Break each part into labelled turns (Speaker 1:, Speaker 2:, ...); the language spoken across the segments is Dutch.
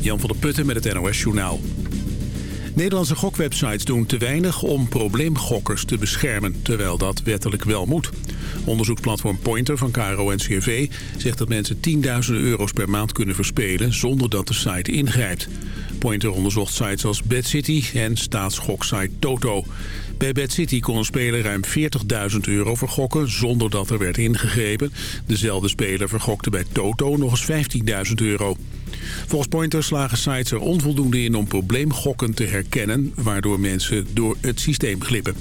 Speaker 1: Jan van der Putten met het NOS Journaal. Nederlandse gokwebsites doen te weinig om probleemgokkers te beschermen, terwijl dat wettelijk wel moet. Onderzoeksplatform Pointer van KRO en CRV zegt dat mensen tienduizenden euro's per maand kunnen verspelen zonder dat de site ingrijpt. Pointer onderzocht sites als BadCity en staatsgoksite Toto. Bij Bad City kon een speler ruim 40.000 euro vergokken zonder dat er werd ingegrepen. Dezelfde speler vergokte bij Toto nog eens 15.000 euro. Volgens Pointer slagen sites er onvoldoende in om probleemgokken te herkennen... waardoor mensen door het systeem glippen.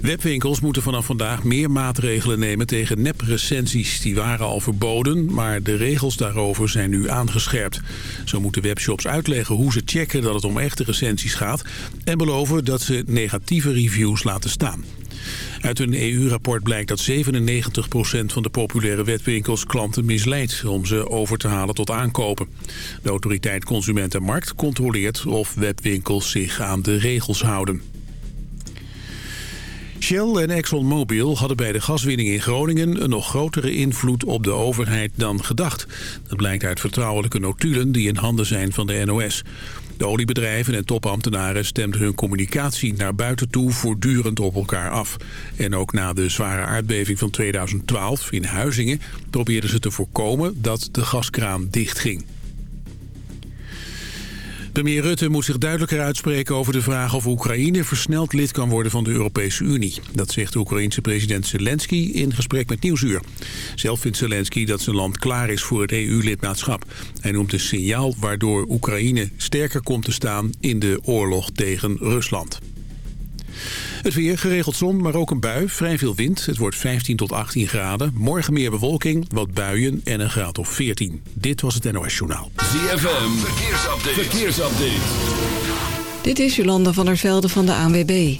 Speaker 1: Webwinkels moeten vanaf vandaag meer maatregelen nemen tegen neprecensies. Die waren al verboden, maar de regels daarover zijn nu aangescherpt. Zo moeten webshops uitleggen hoe ze checken dat het om echte recensies gaat... en beloven dat ze negatieve reviews laten staan. Uit een EU-rapport blijkt dat 97% van de populaire webwinkels klanten misleidt om ze over te halen tot aankopen. De autoriteit Consument en Markt controleert of webwinkels zich aan de regels houden. Shell en ExxonMobil hadden bij de gaswinning in Groningen een nog grotere invloed op de overheid dan gedacht. Dat blijkt uit vertrouwelijke notulen die in handen zijn van de NOS. De oliebedrijven en topambtenaren stemden hun communicatie naar buiten toe voortdurend op elkaar af. En ook na de zware aardbeving van 2012 in Huizingen probeerden ze te voorkomen dat de gaskraan dichtging. Premier Rutte moet zich duidelijker uitspreken over de vraag of Oekraïne versneld lid kan worden van de Europese Unie. Dat zegt de Oekraïense president Zelensky in gesprek met Nieuwsuur. Zelf vindt Zelensky dat zijn land klaar is voor het EU-lidmaatschap. Hij noemt een signaal waardoor Oekraïne sterker komt te staan in de oorlog tegen Rusland. Het weer, geregeld zon, maar ook een bui. Vrij veel wind. Het wordt 15 tot 18 graden. Morgen meer bewolking, wat buien en een graad of 14. Dit was het NOS Journaal.
Speaker 2: ZFM, verkeersupdate. verkeersupdate.
Speaker 3: Dit is Jolanda van der Velde van de ANWB.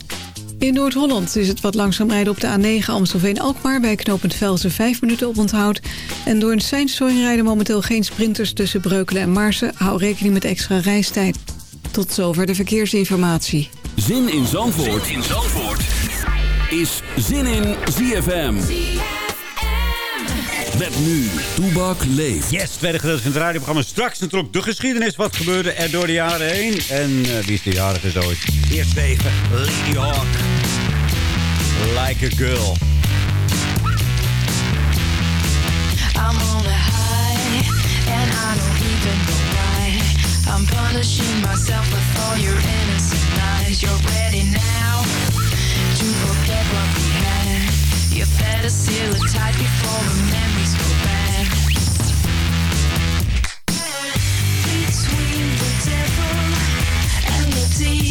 Speaker 3: In Noord-Holland is het wat langzaam rijden op de A9 Amstelveen-Alkmaar... bij knooppunt Velsen 5 minuten op onthoud. En door een seinstoring rijden momenteel geen sprinters tussen Breukelen en Maarsen. Hou rekening met extra reistijd. Tot zover de verkeersinformatie.
Speaker 2: Zin in Zandvoort, zin in Zandvoort. is Zin in ZFM. Met nu, Toebak leeft.
Speaker 4: Yes, tweede gedeelte van het radioprogramma. Straks natuurlijk de geschiedenis. Wat gebeurde er door de jaren heen? En uh, wie is de jarige zo? Eerst even Lady Hawk. Like a girl. I'm on a high and I don't even know why. I'm punishing myself with all your innocence. You're ready now to forget what we had. You better seal it tight before the memories go back. Between the devil and the deep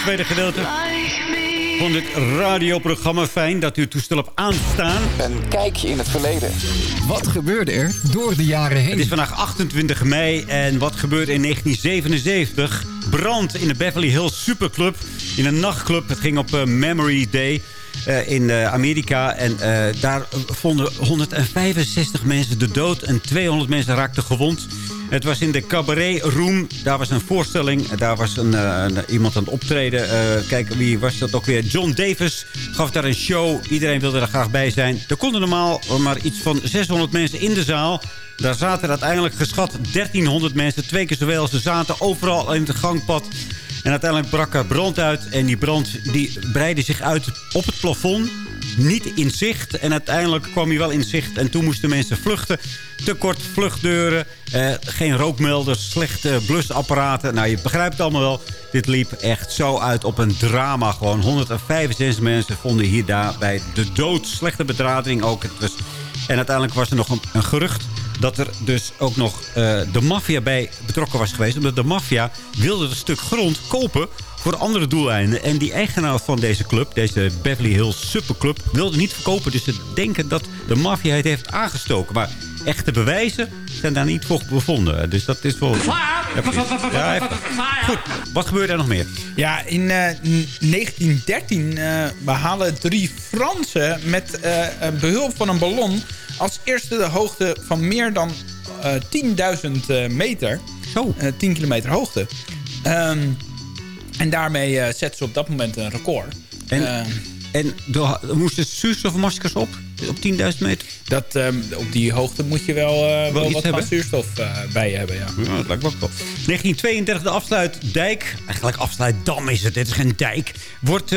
Speaker 5: het tweede gedeelte van dit radioprogramma. Fijn dat u het toestel op aanstaan.
Speaker 6: Een kijkje in het verleden.
Speaker 7: Wat gebeurde er door de jaren
Speaker 5: Het
Speaker 7: heen?
Speaker 5: is vandaag 28 mei en wat gebeurde in 1977? Brand in de Beverly Hills Superclub. In een nachtclub. Het ging op eh, Memory Day. eh, in eh, Amerika. En eh, daar vonden 165 mensen de dood en 200 mensen raakten gewond. Het was in de Cabaret Room. Daar was een voorstelling. Daar was een, eh, iemand aan het optreden. Eh, kijk, wie was dat ook weer? John Davis gaf daar een show. Iedereen wilde er graag bij zijn. Er konden normaal maar iets van 600 mensen in de zaal. Daar zaten uiteindelijk geschat 1300 mensen. Twee keer zoveel. Ze zaten overal in het gangpad. En uiteindelijk brak er brand uit. En die brand die breidde zich uit op het plafond. Niet in zicht. En uiteindelijk kwam hij wel in zicht. En toen moesten mensen vluchten. Te kort vluchtdeuren. eh, geen rookmelders. Slechte blusapparaten. Nou, je begrijpt het allemaal wel. Dit liep echt zo uit op een drama. Gewoon 165 mensen vonden hier daarbij de dood. Slechte bedrading ook. Het was... En uiteindelijk was er nog een, gerucht dat er dus ook nog eh, de maffia bij betrokken was geweest. Omdat de maffia wilde een stuk grond kopen voor andere doeleinden. En die eigenaar van deze club, deze Beverly Hills Superclub, wilde niet verkopen. Dus ze denken dat de maffia het heeft aangestoken. Maar echte bewijzen zijn daar niet voor bevonden. Dus dat is wel... Ja, even- Goed, wat gebeurde er nog meer?
Speaker 8: Ja, in eh, 1913 eh, behalen drie Fransen met eh, behulp van een ballon... als eerste de hoogte van meer dan eh 10.000 eh, meter.
Speaker 5: Zo.
Speaker 8: Eh, 10 kilometer hoogte. Ehm, en daarmee eh, zetten ze op dat moment een record.
Speaker 5: En, en er moesten zuurstofmaskers op? Op 10.000 meter?
Speaker 8: dat, ehm, op die hoogte moet je wel, eh, wel wat van zuurstof bij je hebben. Ja.
Speaker 5: Ja, dat lijkt wel. 1932, de afsluitdijk. Eigenlijk afsluitdam is het. Dit is geen dijk. Wordt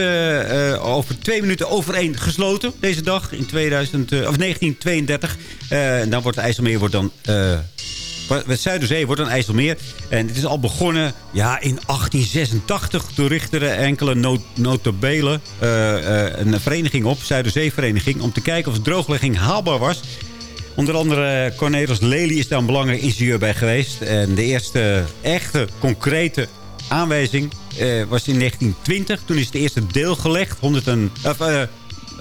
Speaker 5: over twee minuten over één gesloten. Deze dag in 2000, eh, of 1932. Eh, en dan wordt de IJsselmeer wordt dan... eh, het Zuiderzee wordt een IJsselmeer. En het is al begonnen ja, in 1886. Toen richtten er enkele not notabelen eh, eh, een vereniging op. Zuiderzeevereniging. Om te kijken of de drooglegging haalbaar was. Onder andere Cornelis Lely is daar een belangrijk ingenieur bij geweest. En de eerste echte, concrete aanwijzing eh, was in 1920. Toen is het eerste deel gelegd. 100 en,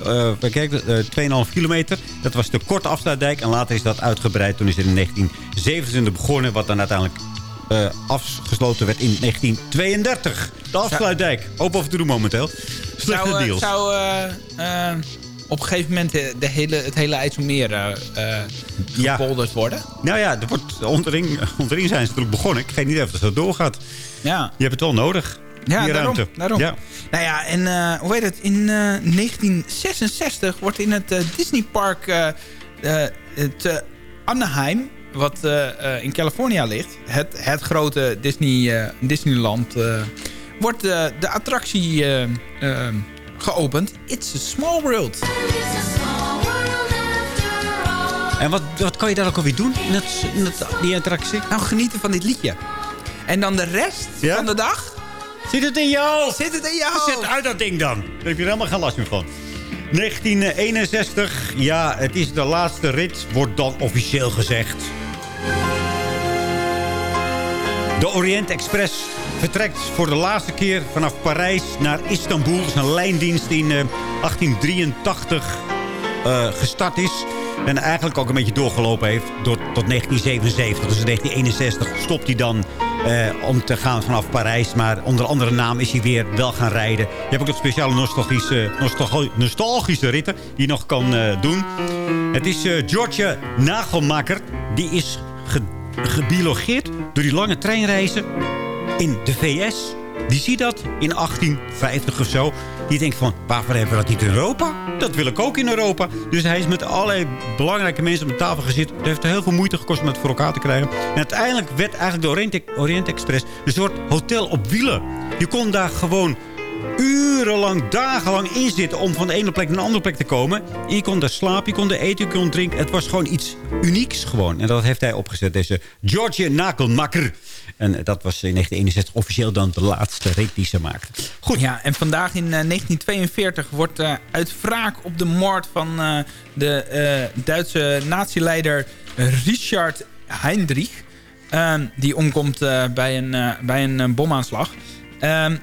Speaker 5: eh, eh, kijk, eh, 2,5 kilometer. Dat was de korte afsluitdijk. En later is dat uitgebreid. Toen is het in 1927 begonnen. Wat dan uiteindelijk eh, afgesloten werd in 1932. De afsluitdijk. Open over te doen momenteel. Slechte
Speaker 8: Zou,
Speaker 5: deals.
Speaker 8: zou op een gegeven moment de, de hele, het hele IJsselmeer
Speaker 5: Ja.
Speaker 8: gepolderd worden?
Speaker 5: Nou ja, er wordt zijn ze natuurlijk begonnen. Ik weet niet of het zo doorgaat.
Speaker 8: Ja.
Speaker 5: Je hebt het wel nodig.
Speaker 8: Ja,
Speaker 5: die
Speaker 8: daarom.
Speaker 5: ruimte.
Speaker 8: daarom.
Speaker 5: Ja.
Speaker 8: Nou ja, en eh, hoe heet het? In eh, 1966 wordt in het eh, Disneypark eh eh, te Anaheim, wat eh, eh, in California ligt, het, het grote Disney, eh, Disneyland, eh, wordt eh, de attractie eh, eh, geopend. It's a small world.
Speaker 5: En wat, wat kan je daar ook alweer doen? In, het, in het, die attractie?
Speaker 8: Nou, genieten van dit liedje. En dan de rest
Speaker 5: Ja?
Speaker 8: van de dag
Speaker 5: Zit het in jou?
Speaker 8: zit het in jou.
Speaker 5: Zet uit dat ding dan. Daar heb je er helemaal geen last meer van. 1961. Ja, het is de laatste rit. Wordt dan officieel gezegd. De Orient Express vertrekt voor de laatste keer vanaf Parijs naar Istanbul. Dat is een lijndienst die in eh, 1883 eh, gestart is. En eigenlijk ook een beetje doorgelopen heeft tot, tot 1977. Dus in 1961 stopt hij dan eh, om te gaan vanaf Parijs. Maar onder andere naam is hij weer wel gaan rijden. Je hebt ook een speciale nostalgische, nostalgi- nostalgische ritten die je nog kan eh, doen. Het is eh George Nagelmaker. Die is ge gebiologeerd door die lange treinreizen in de VS. Die ziet dat in 1850 of zo. Die denkt van, waarvoor hebben we dat niet in Europa? Dat wil ik ook in Europa. Dus hij is met allerlei belangrijke mensen op de tafel gezeten. Het heeft er heel veel moeite gekost om het voor elkaar te krijgen. En uiteindelijk werd eigenlijk de Orient, Express een soort hotel op wielen. Je kon daar gewoon urenlang, dagenlang in zitten om van de ene plek naar de andere plek te komen. En je kon daar slapen, je kon daar eten, je kon drinken. Het was gewoon iets unieks gewoon. En dat heeft hij opgezet, deze George Nakelmakker. En dat was in 1961 officieel dan de laatste rit die ze maakte. Goed.
Speaker 8: Ja, en vandaag in eh, 1942 wordt eh, uit wraak op de moord van eh, de eh, Duitse natieleider Richard Heinrich... ehm, die omkomt eh, bij een, eh, bij een eh, bomaanslag. Ehm,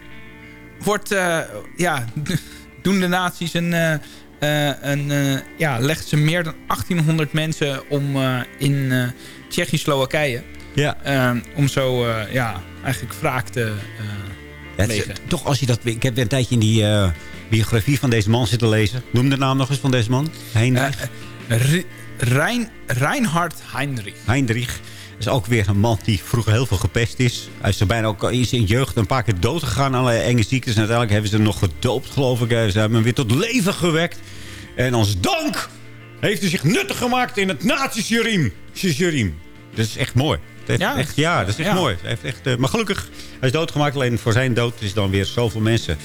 Speaker 8: wordt, eh, ja, doen de nazi's een, eh, eh, eh, ja, legt ze meer dan 1800 mensen om eh, in eh Tsjechië-Slowakije.
Speaker 5: Ja.
Speaker 8: Ehm, om zo, eh, ja, eigenlijk wraak te eh,
Speaker 5: Ja, is- toch als je dat... Ik heb weer een tijdje in die eh, biografie van deze man zitten lezen. Noem de naam nog eens van deze man. Heinrich.
Speaker 8: Ri- Rein, Reinhard Heinrich.
Speaker 5: Heinrich is ook weer een man die vroeger heel veel gepest is. Hij is er bijna ook in zijn jeugd een paar keer dood gegaan. Allerlei enge ziektes. En uiteindelijk hebben ze hem nog gedoopt, geloof ik. Ze hebben hem weer tot leven gewekt. En als dank heeft hij zich nuttig gemaakt in het nazi-regime. Dat is echt mooi. Heeft
Speaker 8: Ja.
Speaker 5: echt, ja, dat is echt
Speaker 8: Ja.
Speaker 5: mooi. Hij heeft echt, eh, maar gelukkig, hij is doodgemaakt. Alleen voor zijn dood is dan weer zoveel mensen...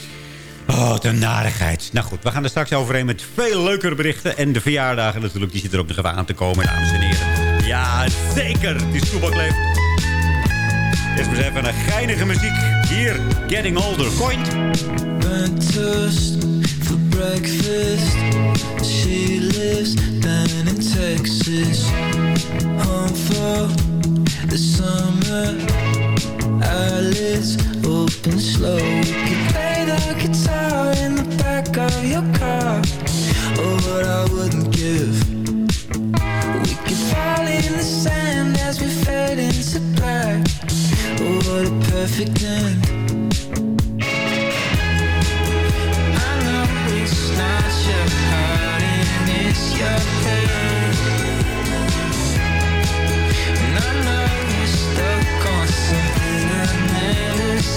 Speaker 5: Oh, de narigheid. Nou goed, we gaan er straks overheen met veel leukere berichten. En de verjaardagen natuurlijk, die zitten er ook nog even aan te komen, dames en heren. Ja, zeker. Het is Toebakleef. Eerst maar eens even een geinige muziek. Hier, Getting Older. Coint.
Speaker 9: for breakfast. She lives down in Texas. Home for the summer. Open slow. We could play the guitar in the back of your car. Oh, what I wouldn't give. We could fall in the sand as we fade into black. Oh, what a perfect end. I know it's not your heart and it's your head.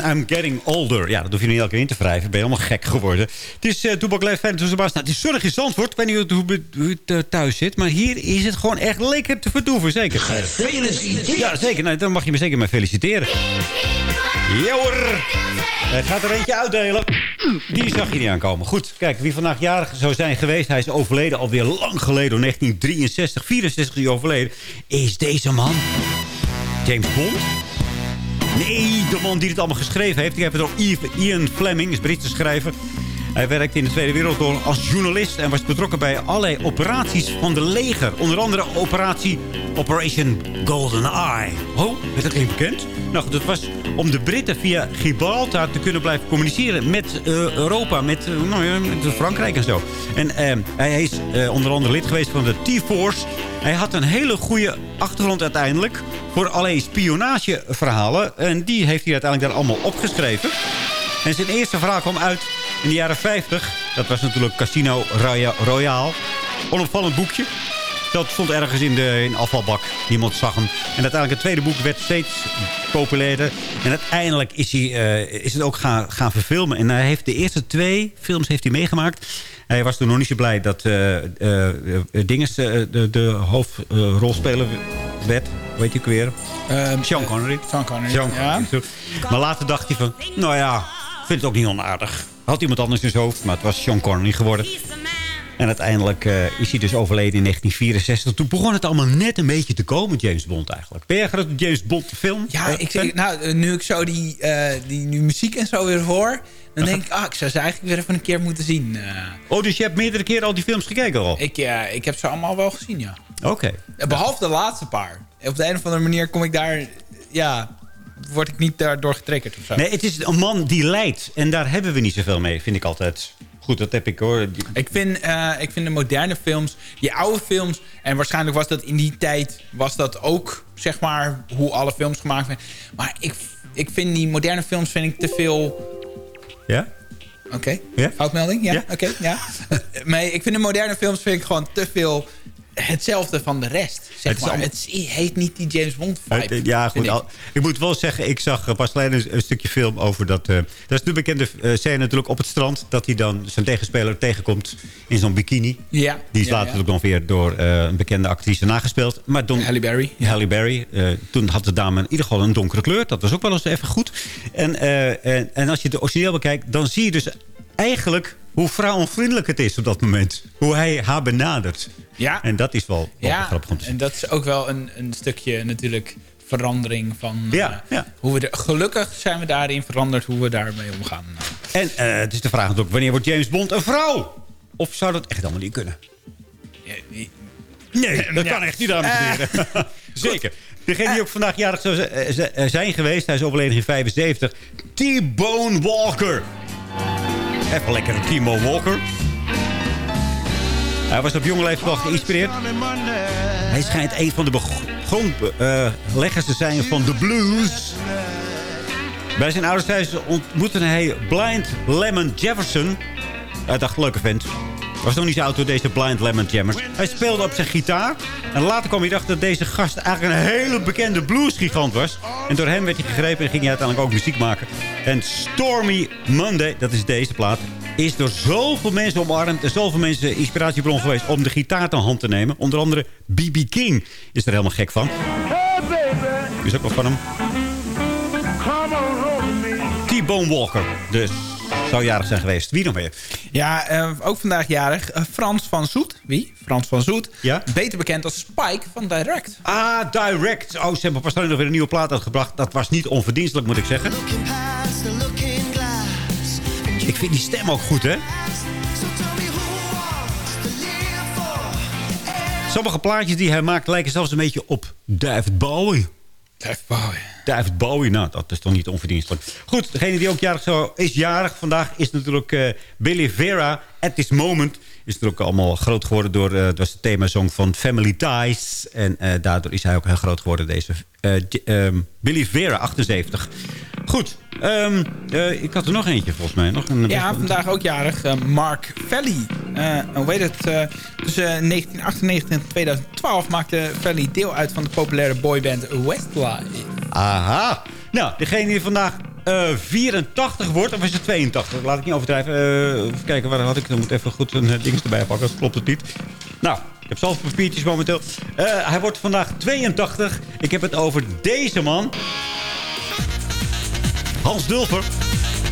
Speaker 5: en I'm Getting Older. Ja, dat hoef je niet elke keer in te wrijven. Ben je helemaal gek geworden. Het is uh, Toebak Leef Fan tussen Nou, het is zonnig in Zandvoort. Ik weet niet hoe, hoe het uh, thuis zit. Maar hier is het gewoon echt lekker te vertoeven. Zeker. Gefeliciteerd. Ja, zeker. Nou, dan mag je me zeker maar feliciteren. Ja hoor. Hij gaat er eentje uitdelen. Die zag je niet aankomen. Goed, kijk, wie vandaag jarig zou zijn geweest... hij is overleden alweer lang geleden, 1963, 64 is hij overleden... is deze man. James Bond. Nee, de man die het allemaal geschreven heeft. Ik heb het over Ian Fleming, is Britse schrijver. Hij werkte in de Tweede Wereldoorlog als journalist... en was betrokken bij allerlei operaties van de leger. Onder andere operatie Operation Golden Eye. Oh, is dat niet bekend? Nou goed, was om de Britten via Gibraltar te kunnen blijven communiceren... met uh, Europa, met, uh, nou Frankrijk en zo. En uh, hij is onder andere lid geweest van de T-Force. Hij had een hele goede achtergrond uiteindelijk... voor allerlei spionageverhalen. En die heeft hij uiteindelijk daar allemaal opgeschreven. En zijn eerste verhaal kwam uit in de jaren 50. Dat was natuurlijk Casino Royale. onopvallend boekje. Dat stond ergens in de in afvalbak. Niemand zag hem. En uiteindelijk het tweede boek werd steeds populairder. En uiteindelijk is, hij, eh, is het ook gaan, gaan verfilmen. En hij heeft de eerste twee films heeft hij meegemaakt. Hij was toen nog niet zo blij dat Dinges eh, de, de hoofdrolspeler werd. Heet hij ook weer?
Speaker 8: Ehm,
Speaker 5: Sean Connery.
Speaker 8: Sean Connery,
Speaker 5: Sean
Speaker 8: ja.
Speaker 5: Connery. Maar later dacht hij van, nou ja, vind het ook niet onaardig. Had iemand anders in zijn hoofd, maar het was Sean Connery geworden. En uiteindelijk eh, is hij dus overleden in 1964. Toen begon het allemaal net een beetje te komen, James Bond eigenlijk. Ben jij een James Bond film?
Speaker 8: Ja,
Speaker 5: Eh,
Speaker 8: ik, zeg, nou, eh, nu ik zo die, die nu muziek en zo weer hoor... dan denk ik, ah, ik zou ze eigenlijk weer even een keer moeten zien.
Speaker 5: Oh, dus je hebt meerdere keren al die films gekeken al?
Speaker 8: ik, ja, ik heb ze allemaal wel gezien, ja.
Speaker 5: Oké.
Speaker 8: Eh, Behalve de laatste paar. Op de een of andere manier kom ik daar... Ja, word ik niet daardoor getriggerd of zo.
Speaker 5: Nee, het is een man die leidt. En daar hebben we niet zoveel mee, vind ik altijd. Goed, dat heb ik hoor.
Speaker 8: Ik vind, eh, ik vind de moderne films, die oude films... en waarschijnlijk was dat in die tijd... was dat ook, zeg maar, hoe alle films gemaakt werden. Maar ik, ik vind die moderne films vind ik te veel...
Speaker 5: Ja?
Speaker 8: Oké,
Speaker 5: Ja?
Speaker 8: foutmelding? Ja,
Speaker 5: Ja.
Speaker 8: oké, ja. maar ik vind de moderne films vind ik gewoon te veel hetzelfde van de rest.
Speaker 5: Het
Speaker 8: Zeg
Speaker 5: is
Speaker 8: maar. Het heet niet die James Bond vibe.
Speaker 5: Eh, Ja,
Speaker 8: vind
Speaker 5: goed.
Speaker 8: ik.
Speaker 5: al- Ik moet wel zeggen, ik zag eh, pas alleen een, een stukje film over dat... eh, dat is de bekende eh, scène natuurlijk op het strand... dat hij dan zijn tegenspeler tegenkomt in zo'n bikini.
Speaker 8: Ja,
Speaker 5: Die is
Speaker 8: ja,
Speaker 5: later
Speaker 8: ja.
Speaker 5: ook nog weer door eh, een bekende actrice nagespeeld. Maar Don,
Speaker 8: Halle Berry.
Speaker 5: Halle Berry. eh, toen had de dame in ieder geval een donkere kleur. Dat was ook wel eens even goed. En, eh, en, en als je de origineel bekijkt, dan zie je dus eigenlijk hoe vrouwonvriendelijk het is op dat moment. Hoe hij haar benadert.
Speaker 8: Ja.
Speaker 5: En dat is wel, wel
Speaker 8: Ja,
Speaker 5: grappig om te zien.
Speaker 8: en dat is ook wel een, een stukje natuurlijk verandering van...
Speaker 5: Ja,
Speaker 8: eh,
Speaker 5: ja.
Speaker 8: Hoe we er, gelukkig zijn we daarin veranderd hoe we daarmee omgaan.
Speaker 5: En eh, het is de vraag natuurlijk, wanneer wordt James Bond een vrouw? Of zou dat echt allemaal niet kunnen? Nee, dat kan echt niet, dames en heren. Zeker. Degene die ook vandaag jarig zou eh, eh, zijn geweest, hij is overleden in 75. T-Bone Walker. Even lekker Timo Walker. Hij was op jonge leeftijd wel geïnspireerd. Hij schijnt een van de grondleggers te zijn van de blues. Bij zijn ouders thuis ontmoette hij Blind Lemon Jefferson. Hij dacht, leuke vent. Was nog niet zo oud door deze Blind Lemon Jammers. Hij speelde op zijn gitaar. En later kwam hij erachter dat deze gast eigenlijk een hele bekende bluesgigant was. En door hem werd hij gegrepen en ging hij uiteindelijk ook muziek maken. En Stormy Monday, dat is deze plaat, is door zoveel mensen omarmd... en zoveel mensen inspiratiebron geweest om de gitaar te hand te nemen. Onder andere B.B. King is er helemaal gek van. Is ook nog van hem. T-Bone Walker. Dus zou jarig zijn geweest. Wie nog meer?
Speaker 8: Ja, eh, ook vandaag jarig eh, Frans van Zoet. Wie? Frans van Zoet.
Speaker 5: Ja?
Speaker 8: Beter bekend als Spike van Direct.
Speaker 5: Ah, Direct. Oh, ze hebben pas nog weer een nieuwe plaat uitgebracht. Dat was niet onverdienstelijk, moet ik zeggen. Ik vind die stem ook goed, hè? Sommige plaatjes die hij maakt lijken zelfs een beetje op David Bowie.
Speaker 8: David Bowie.
Speaker 5: David Bowie, nou, dat is toch niet onverdienstelijk. Goed, degene die ook jarig is jarig vandaag is natuurlijk eh, Billy Vera. At This Moment is natuurlijk allemaal groot geworden door... eh het was de themasong van Family Ties. En eh, daardoor is hij ook heel groot geworden, deze eh, ehm, Billy Vera, 78. Goed, ehm, eh, ik had er nog eentje volgens mij. Nog een,
Speaker 8: Ja, vandaag ook jarig eh, Mark Valley. Eh, hoe heet het? tussen 1998 en 2012 maakte Valley deel uit van de populaire boyband Westlife.
Speaker 5: Aha. Nou, degene die vandaag eh, 84 wordt, of is het 82? Laat ik niet overdrijven. Even kijken, waar had ik? Dan moet even goed een ding erbij pakken. Klopt het niet. Nou, ik heb zelf papiertjes momenteel. Hij wordt vandaag 82. Ik heb het over deze man. Hans Dulfer.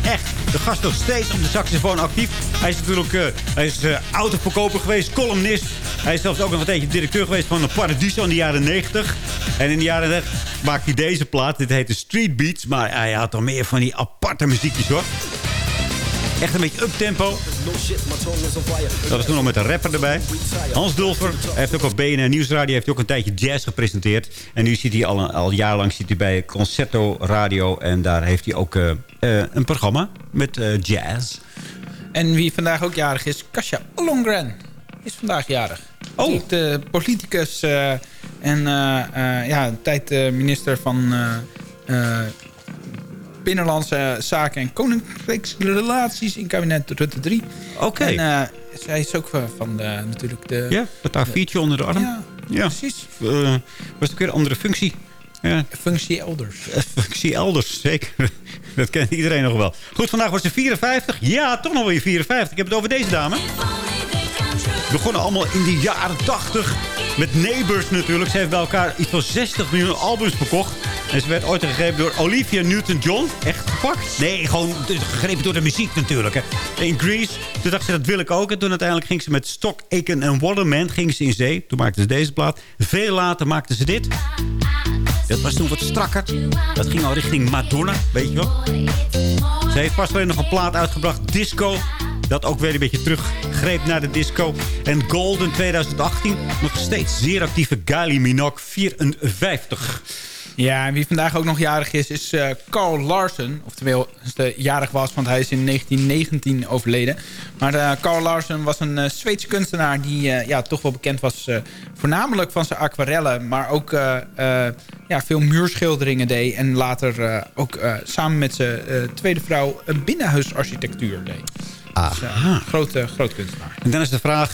Speaker 5: Echt, de gast nog steeds op de saxofoon actief. Hij is natuurlijk eh, hij is, eh, autoverkoper geweest, columnist. Hij is zelfs ook nog een tijdje directeur geweest van Paradiso in de jaren 90. En in de jaren 90 maakt hij deze plaat. Dit heet de Street Beats. Maar hij had toch meer van die aparte muziekjes hoor. Echt een beetje uptempo. Dat is toen nog met een rapper erbij. Hans Dulfer hij heeft ook op BNN Nieuwsradio heeft hij ook een tijdje jazz gepresenteerd. En nu zit hij al, al jarenlang zit hij bij Concerto Radio. En daar heeft hij ook eh, eh, een programma met eh, jazz.
Speaker 8: En wie vandaag ook jarig is, Kasia Ollongren is vandaag jarig.
Speaker 5: Oh.
Speaker 8: De politicus en ja, een tijd minister van Binnenlandse Zaken en Koninkrijksrelaties in kabinet Rutte 3.
Speaker 5: Oké.
Speaker 8: En eh, zij is ook van, van de, natuurlijk de...
Speaker 5: Ja, met A4'tje onder de arm.
Speaker 8: Ja,
Speaker 5: Ja.
Speaker 8: precies.
Speaker 5: Eh, was ook weer een andere functie. Ja,
Speaker 8: Functie elders.
Speaker 5: eh, functie elders, zeker. Dat kent iedereen nog wel. Goed, vandaag wordt ze 54. Ja, toch nog weer 54. Ik heb het over deze dame. Begonnen allemaal in de jaren 80. Met Neighbors natuurlijk. Ze heeft bij elkaar iets van 60 miljoen albums verkocht. En ze werd ooit gegrepen door Olivia Newton-John. Echt gepakt? Nee, gewoon gegrepen door de muziek natuurlijk. Hè. In Greece. Toen dacht ze, dat wil ik ook. En toen uiteindelijk ging ze met Stock, Aiken en Waterman ging ze in zee. Toen maakte ze deze plaat. Veel later maakte ze dit. Dat was toen wat strakker. Dat ging al richting Madonna, weet je wel. Ze heeft pas alleen nog een plaat uitgebracht, Disco. Dat ook weer een beetje teruggreep naar de disco. En Golden 2018, nog steeds zeer actieve Kylie Minogue, 54.
Speaker 8: Ja, en wie vandaag ook nog jarig is, is eh, Carl Larsen. Oftewel, de jarig was, want hij is in 1919 overleden. Maar eh, Carl Larsen was een eh, Zweedse kunstenaar... die eh, ja, toch wel bekend was eh, voornamelijk van zijn aquarellen... maar ook eh, eh, ja, veel muurschilderingen deed. En later eh, ook eh, samen met zijn eh, tweede vrouw... een binnenhuisarchitectuur deed. Dus, eh, grote, groot kunstenaar.
Speaker 5: En dan is de vraag...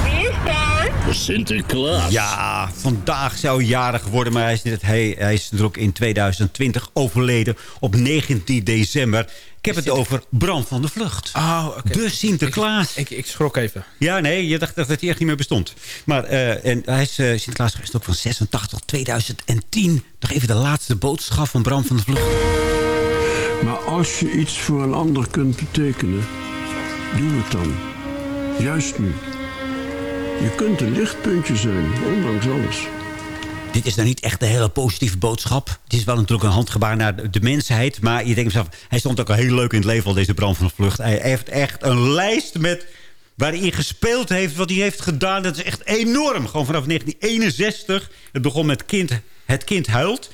Speaker 2: Sinterklaas.
Speaker 5: Ja, vandaag zou hij jarig worden, maar hij is, net, hij, hij is natuurlijk in 2020 overleden op 19 december. Ik heb het over Bram van de Vlucht.
Speaker 8: Oh, oké.
Speaker 5: De Sinterklaas.
Speaker 8: Ik, ik schrok even.
Speaker 5: Ja, nee, je dacht dat hij echt niet meer bestond. Maar eh, en hij is eh, Sinterklaas geweest ook van 86 tot 2010. Nog even de laatste boodschap van Bram van de Vlucht.
Speaker 10: Maar als je iets voor een ander kunt betekenen, doe het dan. Juist nu. Je kunt een lichtpuntje zijn, ondanks alles.
Speaker 5: Dit is nou niet echt een hele positieve boodschap. Het is wel natuurlijk een handgebaar naar de, mensheid. Maar je denkt zelf, hij stond ook al heel leuk in het leven al, deze Bram van de Vlucht. Hij heeft echt een lijst met waar hij gespeeld heeft, wat hij heeft gedaan. Dat is echt enorm. Gewoon vanaf 1961. Het begon met kind, Het Kind Huilt.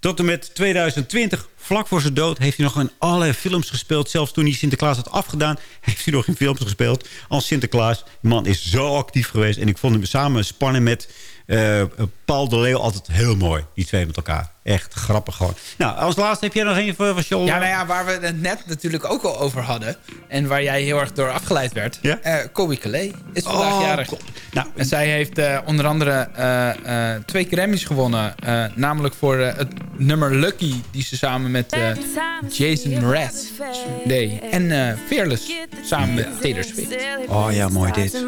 Speaker 5: Tot en met 2020, vlak voor zijn dood, heeft hij nog in allerlei films gespeeld. Zelfs toen hij Sinterklaas had afgedaan, heeft hij nog in films gespeeld als Sinterklaas. Die man is zo actief geweest. En ik vond hem samen spannen met eh, Paul de Leeuw altijd heel mooi. Die twee met elkaar. Echt grappig gewoon. Nou, als laatste heb jij nog een van Joel?
Speaker 8: Ja, nou ja, waar we het net natuurlijk ook al over hadden... en waar jij heel erg door afgeleid werd...
Speaker 5: Ja?
Speaker 8: eh Kobe Calais is vandaag
Speaker 5: Oh,
Speaker 8: jarig.
Speaker 5: Nou,
Speaker 8: En zij heeft eh, onder andere eh, eh, twee Grammys gewonnen. eh, namelijk voor eh, het nummer Lucky... die ze samen met eh, Jason Mraz deed. En eh, Fearless samen met Taylor Swift.
Speaker 5: Oh ja, mooi dit.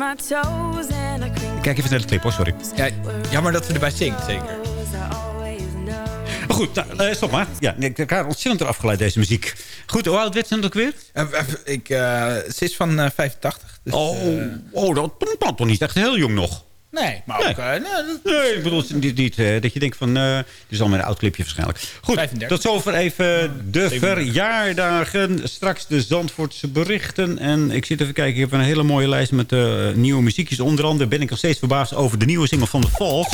Speaker 5: Kijk even naar de clip hoor, sorry.
Speaker 8: Ja, jammer dat ze erbij zingt, zeker.
Speaker 5: Maar goed, nou, eh, stop maar. Ja, ik heb haar ontzettend eraf geleid, deze muziek. Goed, hoe oud werd ze dan ook weer?
Speaker 8: Eh, eh, ik, eh, ze is van eh, 85. Dus,
Speaker 5: Oh, oh dat dat toch niet echt heel jong nog.
Speaker 8: Nee, maar ook... eh,
Speaker 5: Nee, ik bedoel niet, niet eh, dat je denkt van... eh dit is al met een oud clipje waarschijnlijk. Goed,
Speaker 8: 35.
Speaker 5: tot zover even de
Speaker 8: 37.
Speaker 5: verjaardagen. Straks de Zandvoortse berichten. En ik zit even kijken, ik heb een hele mooie lijst met nieuwe muziekjes. Onder andere ben ik nog steeds verbaasd over de nieuwe single van de Falls.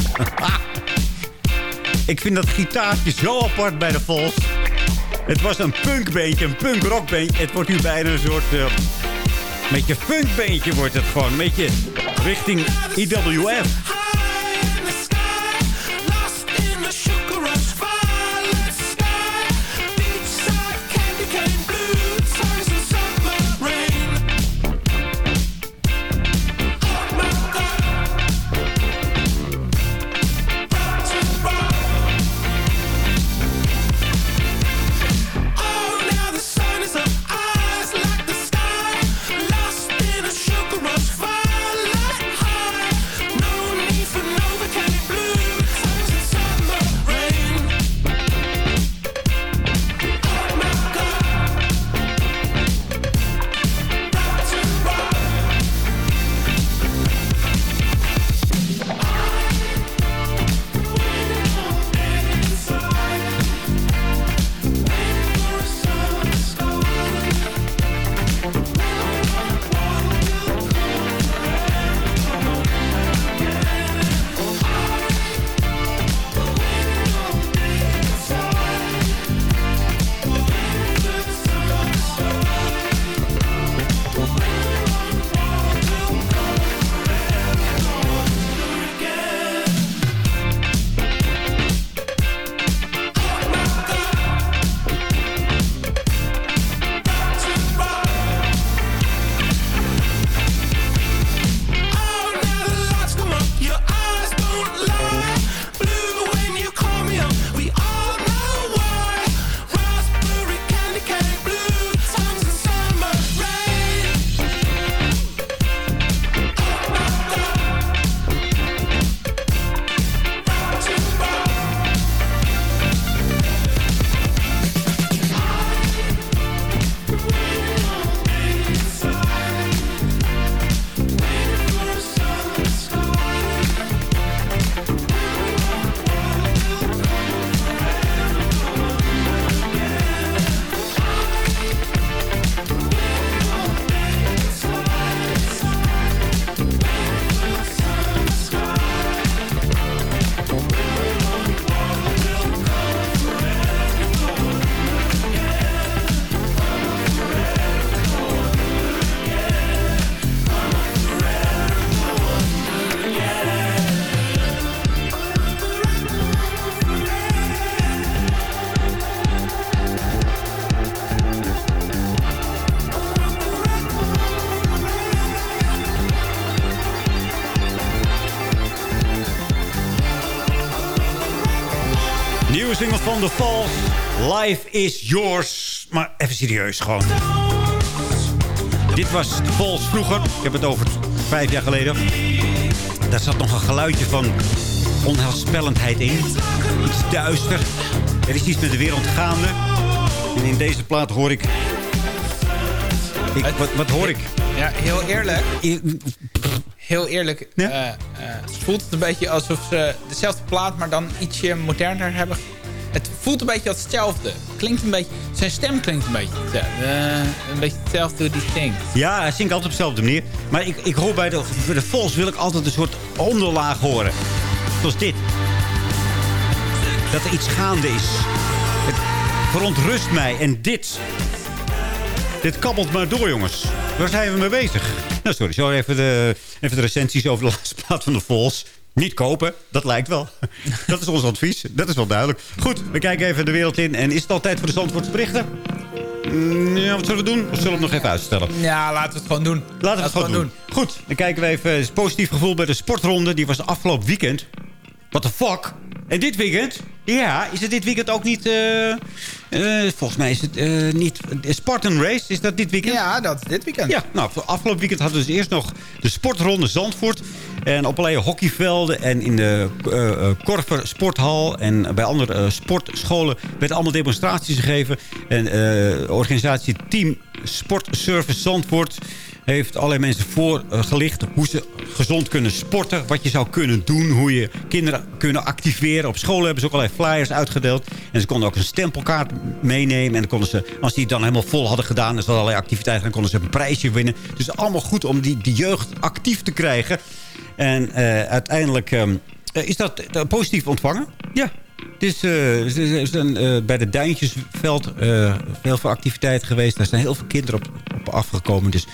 Speaker 5: ik vind dat gitaartje zo apart bij de Falls. Het was een punkbeentje, een punkrockbeentje. Het wordt nu bijna een soort... eh, beetje funkbeentje wordt het gewoon. Een beetje richting IWF. The Falls. Life is yours. Maar even serieus gewoon. Dit was The Falls vroeger. Ik heb het over vijf jaar geleden. Daar zat nog een geluidje van onheilspellendheid in. Iets duister. Er is iets met de wereld gaande. En in deze plaat hoor ik... ik wat, wat hoor ik?
Speaker 8: Ja, heel eerlijk.
Speaker 5: I-
Speaker 8: Heel eerlijk.
Speaker 5: Ja?
Speaker 8: eh, eh, het voelt het een beetje alsof ze dezelfde plaat, maar dan ietsje moderner hebben. Het voelt een beetje als hetzelfde. Klinkt een beetje, zijn stem klinkt een beetje hetzelfde. Eh, een beetje hetzelfde die zingt.
Speaker 5: Ja, hij zingt altijd op dezelfde manier. Maar ik, ik hoor bij de, de Vols wil ik altijd een soort onderlaag horen. Zoals dit. Dat er iets gaande is. Het verontrust mij. En dit. Dit kabbelt maar door, jongens. Waar zijn we mee bezig? Nou, sorry. Zo even de, even de recensies over de laatste plaat van de Vols. Niet kopen, dat lijkt wel. Dat is ons advies, dat is wel duidelijk. Goed, we kijken even de wereld in. En is het al tijd voor de Zandvoortse berichten? Mm, Ja, wat zullen we doen? Of zullen we het nog even uitstellen?
Speaker 8: Ja, laten we het gewoon doen.
Speaker 5: Laten we het gewoon doen. Goed, dan kijken we even. Het positief gevoel bij de sportronde. Die was afgelopen weekend. What the fuck? En dit weekend? Ja, is het dit weekend ook niet... eh, eh, volgens mij is het eh, niet... Spartan Race, is dat dit weekend?
Speaker 8: Ja, dat is dit weekend.
Speaker 5: Ja, nou, afgelopen weekend hadden we dus eerst nog de sportronde Zandvoort. En op allerlei hockeyvelden en in de Korver Sporthal... en bij andere sportscholen werden allemaal demonstraties gegeven. En organisatie Team Sportservice Zandvoort heeft allerlei mensen voorgelicht hoe ze gezond kunnen sporten. Wat je zou kunnen doen. Hoe je kinderen kunnen activeren. Op school hebben ze ook allerlei flyers uitgedeeld. En ze konden ook een stempelkaart meenemen. En dan konden ze, als die het dan helemaal vol hadden gedaan... en ze hadden allerlei activiteiten, dan konden ze een prijsje winnen. Dus allemaal goed om die, jeugd actief te krijgen. En eh, uiteindelijk ehm, eh, is dat eh, positief ontvangen. Ja. Dus eh, er zijn eh, bij de Duintjesveld eh, heel veel activiteit geweest. Daar zijn heel veel kinderen op, op afgekomen. Dus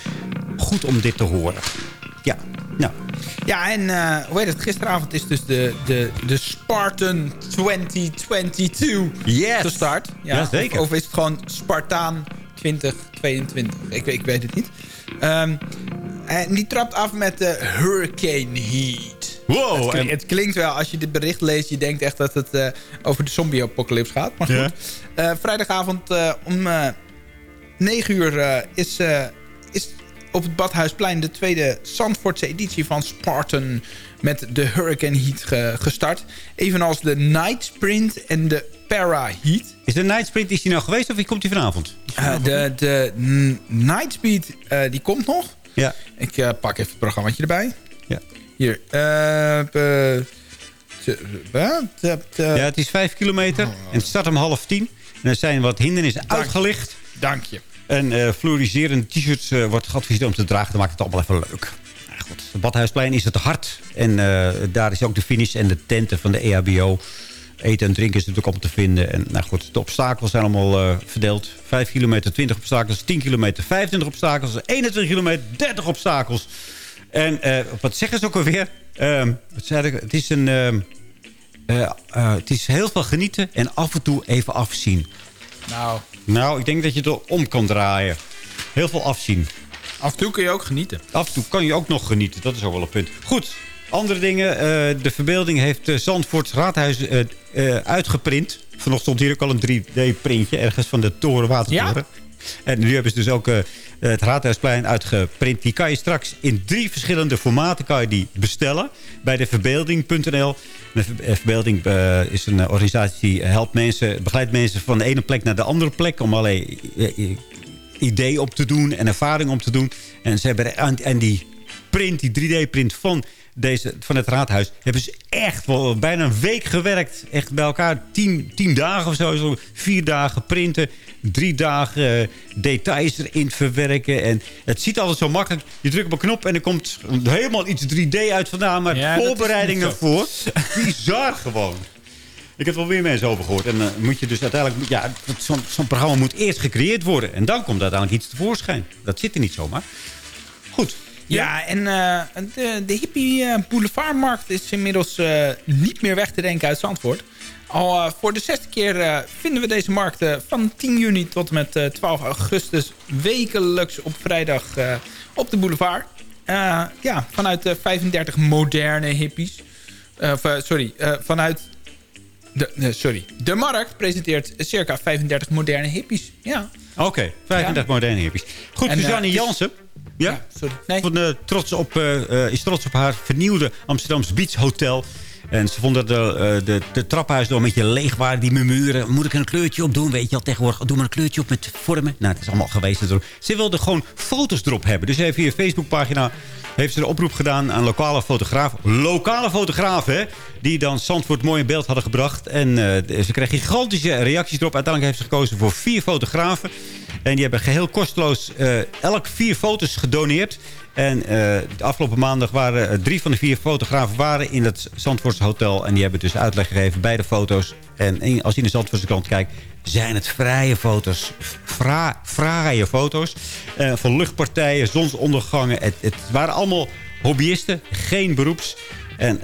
Speaker 5: goed om dit te horen. Ja, nou.
Speaker 8: Ja, en eh, hoe heet het? Gisteravond is dus de, de, de Spartan 2022
Speaker 5: Yes.
Speaker 8: gestart.
Speaker 5: Ja, zeker.
Speaker 8: Of, of is het gewoon Spartaan 2022? Ik, ik weet het niet. Ehm, en die trapt af met de Hurricane Heat.
Speaker 5: Wow,
Speaker 8: Het, kli-
Speaker 5: en-
Speaker 8: het klinkt wel, als je dit bericht leest... je denkt echt dat het eh, over de zombie-apocalypse gaat. Maar goed. Eh, vrijdagavond eh, om eh 9 uur is, is op het Badhuisplein... de tweede Zandvoortse editie van Spartan... met de Hurricane Heat ge- gestart. Evenals de Night Sprint en de Para Heat.
Speaker 5: Is de Night Sprint is die nou geweest of komt die vanavond?
Speaker 8: De de Night Speed die komt nog.
Speaker 5: Ja.
Speaker 8: Ik pak even het programmaatje erbij. Hier. eh,
Speaker 5: Ja, het is vijf kilometer. En het start om half tien. En er zijn wat hindernissen uitgelicht.
Speaker 8: Dank je.
Speaker 5: En eh fluoriserende t-shirts eh, wordt geadviseerd om te dragen. Dat maakt het allemaal even leuk. Nou, goed. Het Badhuisplein is het hart. En daar is ook de finish en de tenten van de EHBO. Eten en drinken is natuurlijk allemaal te vinden. En nou goed, de obstakels zijn allemaal verdeeld. 5 kilometer, 20 obstakels. 10 kilometer, 25 obstakels. 21 kilometer, 30 obstakels. En eh, wat zeggen ze ook alweer? Ehm, wat zei ik? Het is een... ehm, eh, eh, het is heel veel genieten en af en toe even afzien.
Speaker 8: Nou,
Speaker 5: Nou, ik denk dat je het om kan draaien. Heel veel afzien.
Speaker 8: af en toe kun je ook genieten.
Speaker 5: Af en toe kan je ook nog genieten. Dat is ook wel een punt. Goed, andere dingen. de verbeelding heeft uh, Zandvoorts Raadhuis uitgeprint. Vanochtend stond hier ook al een 3D-printje. Ergens van de toren, watertoren. En nu hebben ze dus ook het Raadhuisplein uitgeprint. Die kan je straks in drie verschillende formaten kan je die bestellen. Bij de verbeelding.nl. De Ver- eh, Verbeelding eh, is een eh, organisatie die helpt mensen, begeleidt mensen van de ene plek naar de andere plek. Om eh, eh, ideeën op te doen en ervaring op te doen. En, ze hebben, en, en die print, die 3D-print van, deze, van het raadhuis... hebben ze echt wel bijna een week gewerkt. Echt bij elkaar tien, tien dagen of zo. Vier dagen printen, drie dagen eh, details erin verwerken. En het ziet altijd zo makkelijk. Je drukt op een knop en er komt helemaal iets 3D uit vandaan. Maar
Speaker 8: Ja,
Speaker 5: voorbereidingen
Speaker 8: niet
Speaker 5: voor. Bizar gewoon. Ik heb er wel weer mensen over gehoord. En dan moet je dus uiteindelijk... Ja, zo'n zo'n programma moet eerst gecreëerd worden. En dan komt uiteindelijk iets tevoorschijn. Dat zit er niet zomaar. Goed.
Speaker 8: Ja, en eh, de, de hippie eh, boulevardmarkt is inmiddels eh, niet meer weg te denken uit Zandvoort. Al eh, voor de zesde keer eh, vinden we deze markt eh, van 10 juni tot en met eh, 12 augustus wekelijks op vrijdag eh, op de boulevard. Eh, ja, vanuit de 35 moderne hippies. Eh, eh, sorry, eh, vanuit De, nee, sorry. De Markt presenteert circa 35 moderne hippies. Ja.
Speaker 5: Oké, 35 moderne hippies. Goed,
Speaker 8: En, eh,
Speaker 5: Suzanne Jansen. Ja?
Speaker 8: sorry. Nee.
Speaker 5: Eh, trots op, eh, eh, is trots op haar vernieuwde Amsterdamse Beach Hotel. En ze vond dat de, eh, de, de trappenhuizen nog een beetje leeg waren. Die muren. Moet ik een kleurtje op doen? Weet je al tegenwoordig. Doe maar een kleurtje op met vormen. Nou, het is allemaal geweest. Ze wilde gewoon foto's erop hebben. Dus even via Facebookpagina heeft ze een oproep gedaan aan lokale fotograaf. Lokale fotografen, hè, die dan Zandvoort mooi in beeld hadden gebracht. En eh, ze kreeg gigantische reacties erop. Uiteindelijk heeft ze gekozen voor vier fotografen. En die hebben geheel kosteloos eh, elk vier foto's gedoneerd. En eh, de afgelopen maandag waren eh, drie van de vier fotografen waren in het Zandvoortse hotel. En die hebben dus uitleg gegeven bij de foto's. En als je in de Zandvoortse krant kijkt, zijn het vrije foto's. Fra, fraaie foto's. eh, van luchtpartijen, zonsondergangen. Het, het waren allemaal hobbyisten, geen beroeps. En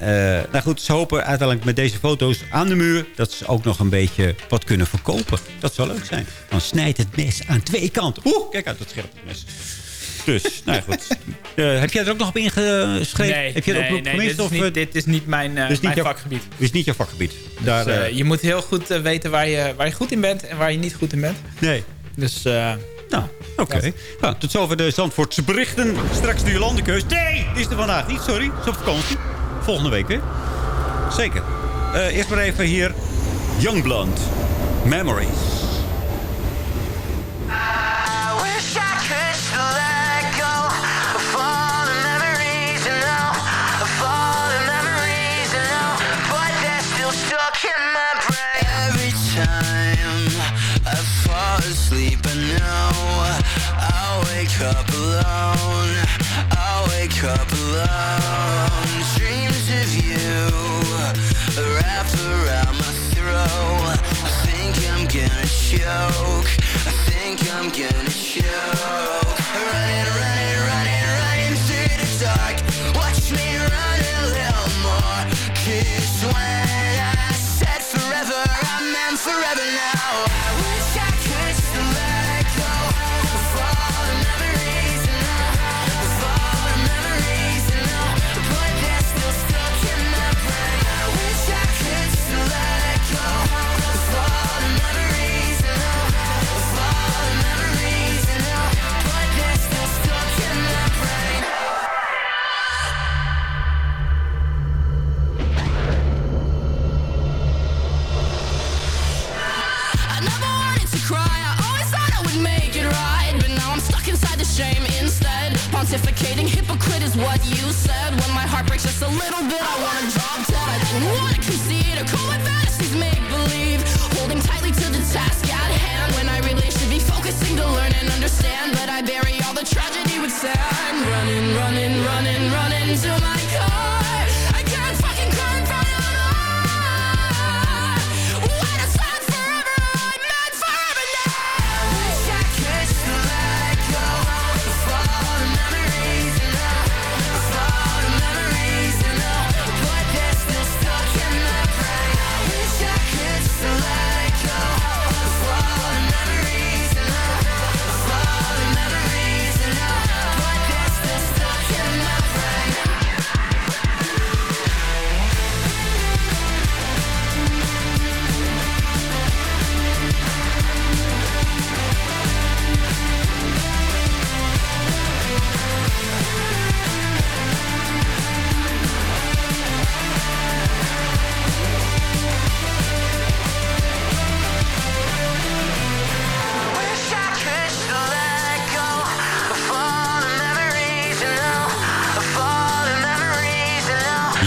Speaker 5: nou goed, ze hopen uiteindelijk met deze foto's aan de muur... dat ze ook nog een beetje wat kunnen verkopen. Dat zou leuk zijn. Dan snijdt het mes aan twee kanten. Oeh, kijk uit dat scherpe mes. Dus, nou ja, goed. Eh, heb jij er ook nog op ingeschreven?
Speaker 8: Nee,
Speaker 5: heb je er
Speaker 8: nee,
Speaker 5: ook op
Speaker 8: nee dit, is
Speaker 5: of,
Speaker 8: niet,
Speaker 5: eh,
Speaker 8: dit is niet mijn,
Speaker 5: dit is niet
Speaker 8: mijn vakgebied.
Speaker 5: dit is niet jouw vakgebied. Daar,
Speaker 8: Dus, eh, je moet heel goed weten waar je, waar je goed in bent en waar je niet goed in bent.
Speaker 5: nee.
Speaker 8: Dus eh,
Speaker 5: Nou, oké. Nou, tot zover de Zandvoortse berichten. Straks de Jolandekeus. Nee, die is er vandaag niet, sorry. Is op vakantie. Volgende week weer. Zeker. Eerst maar even hier. Youngblood. Memories.
Speaker 11: Up alone. I'll wake up alone.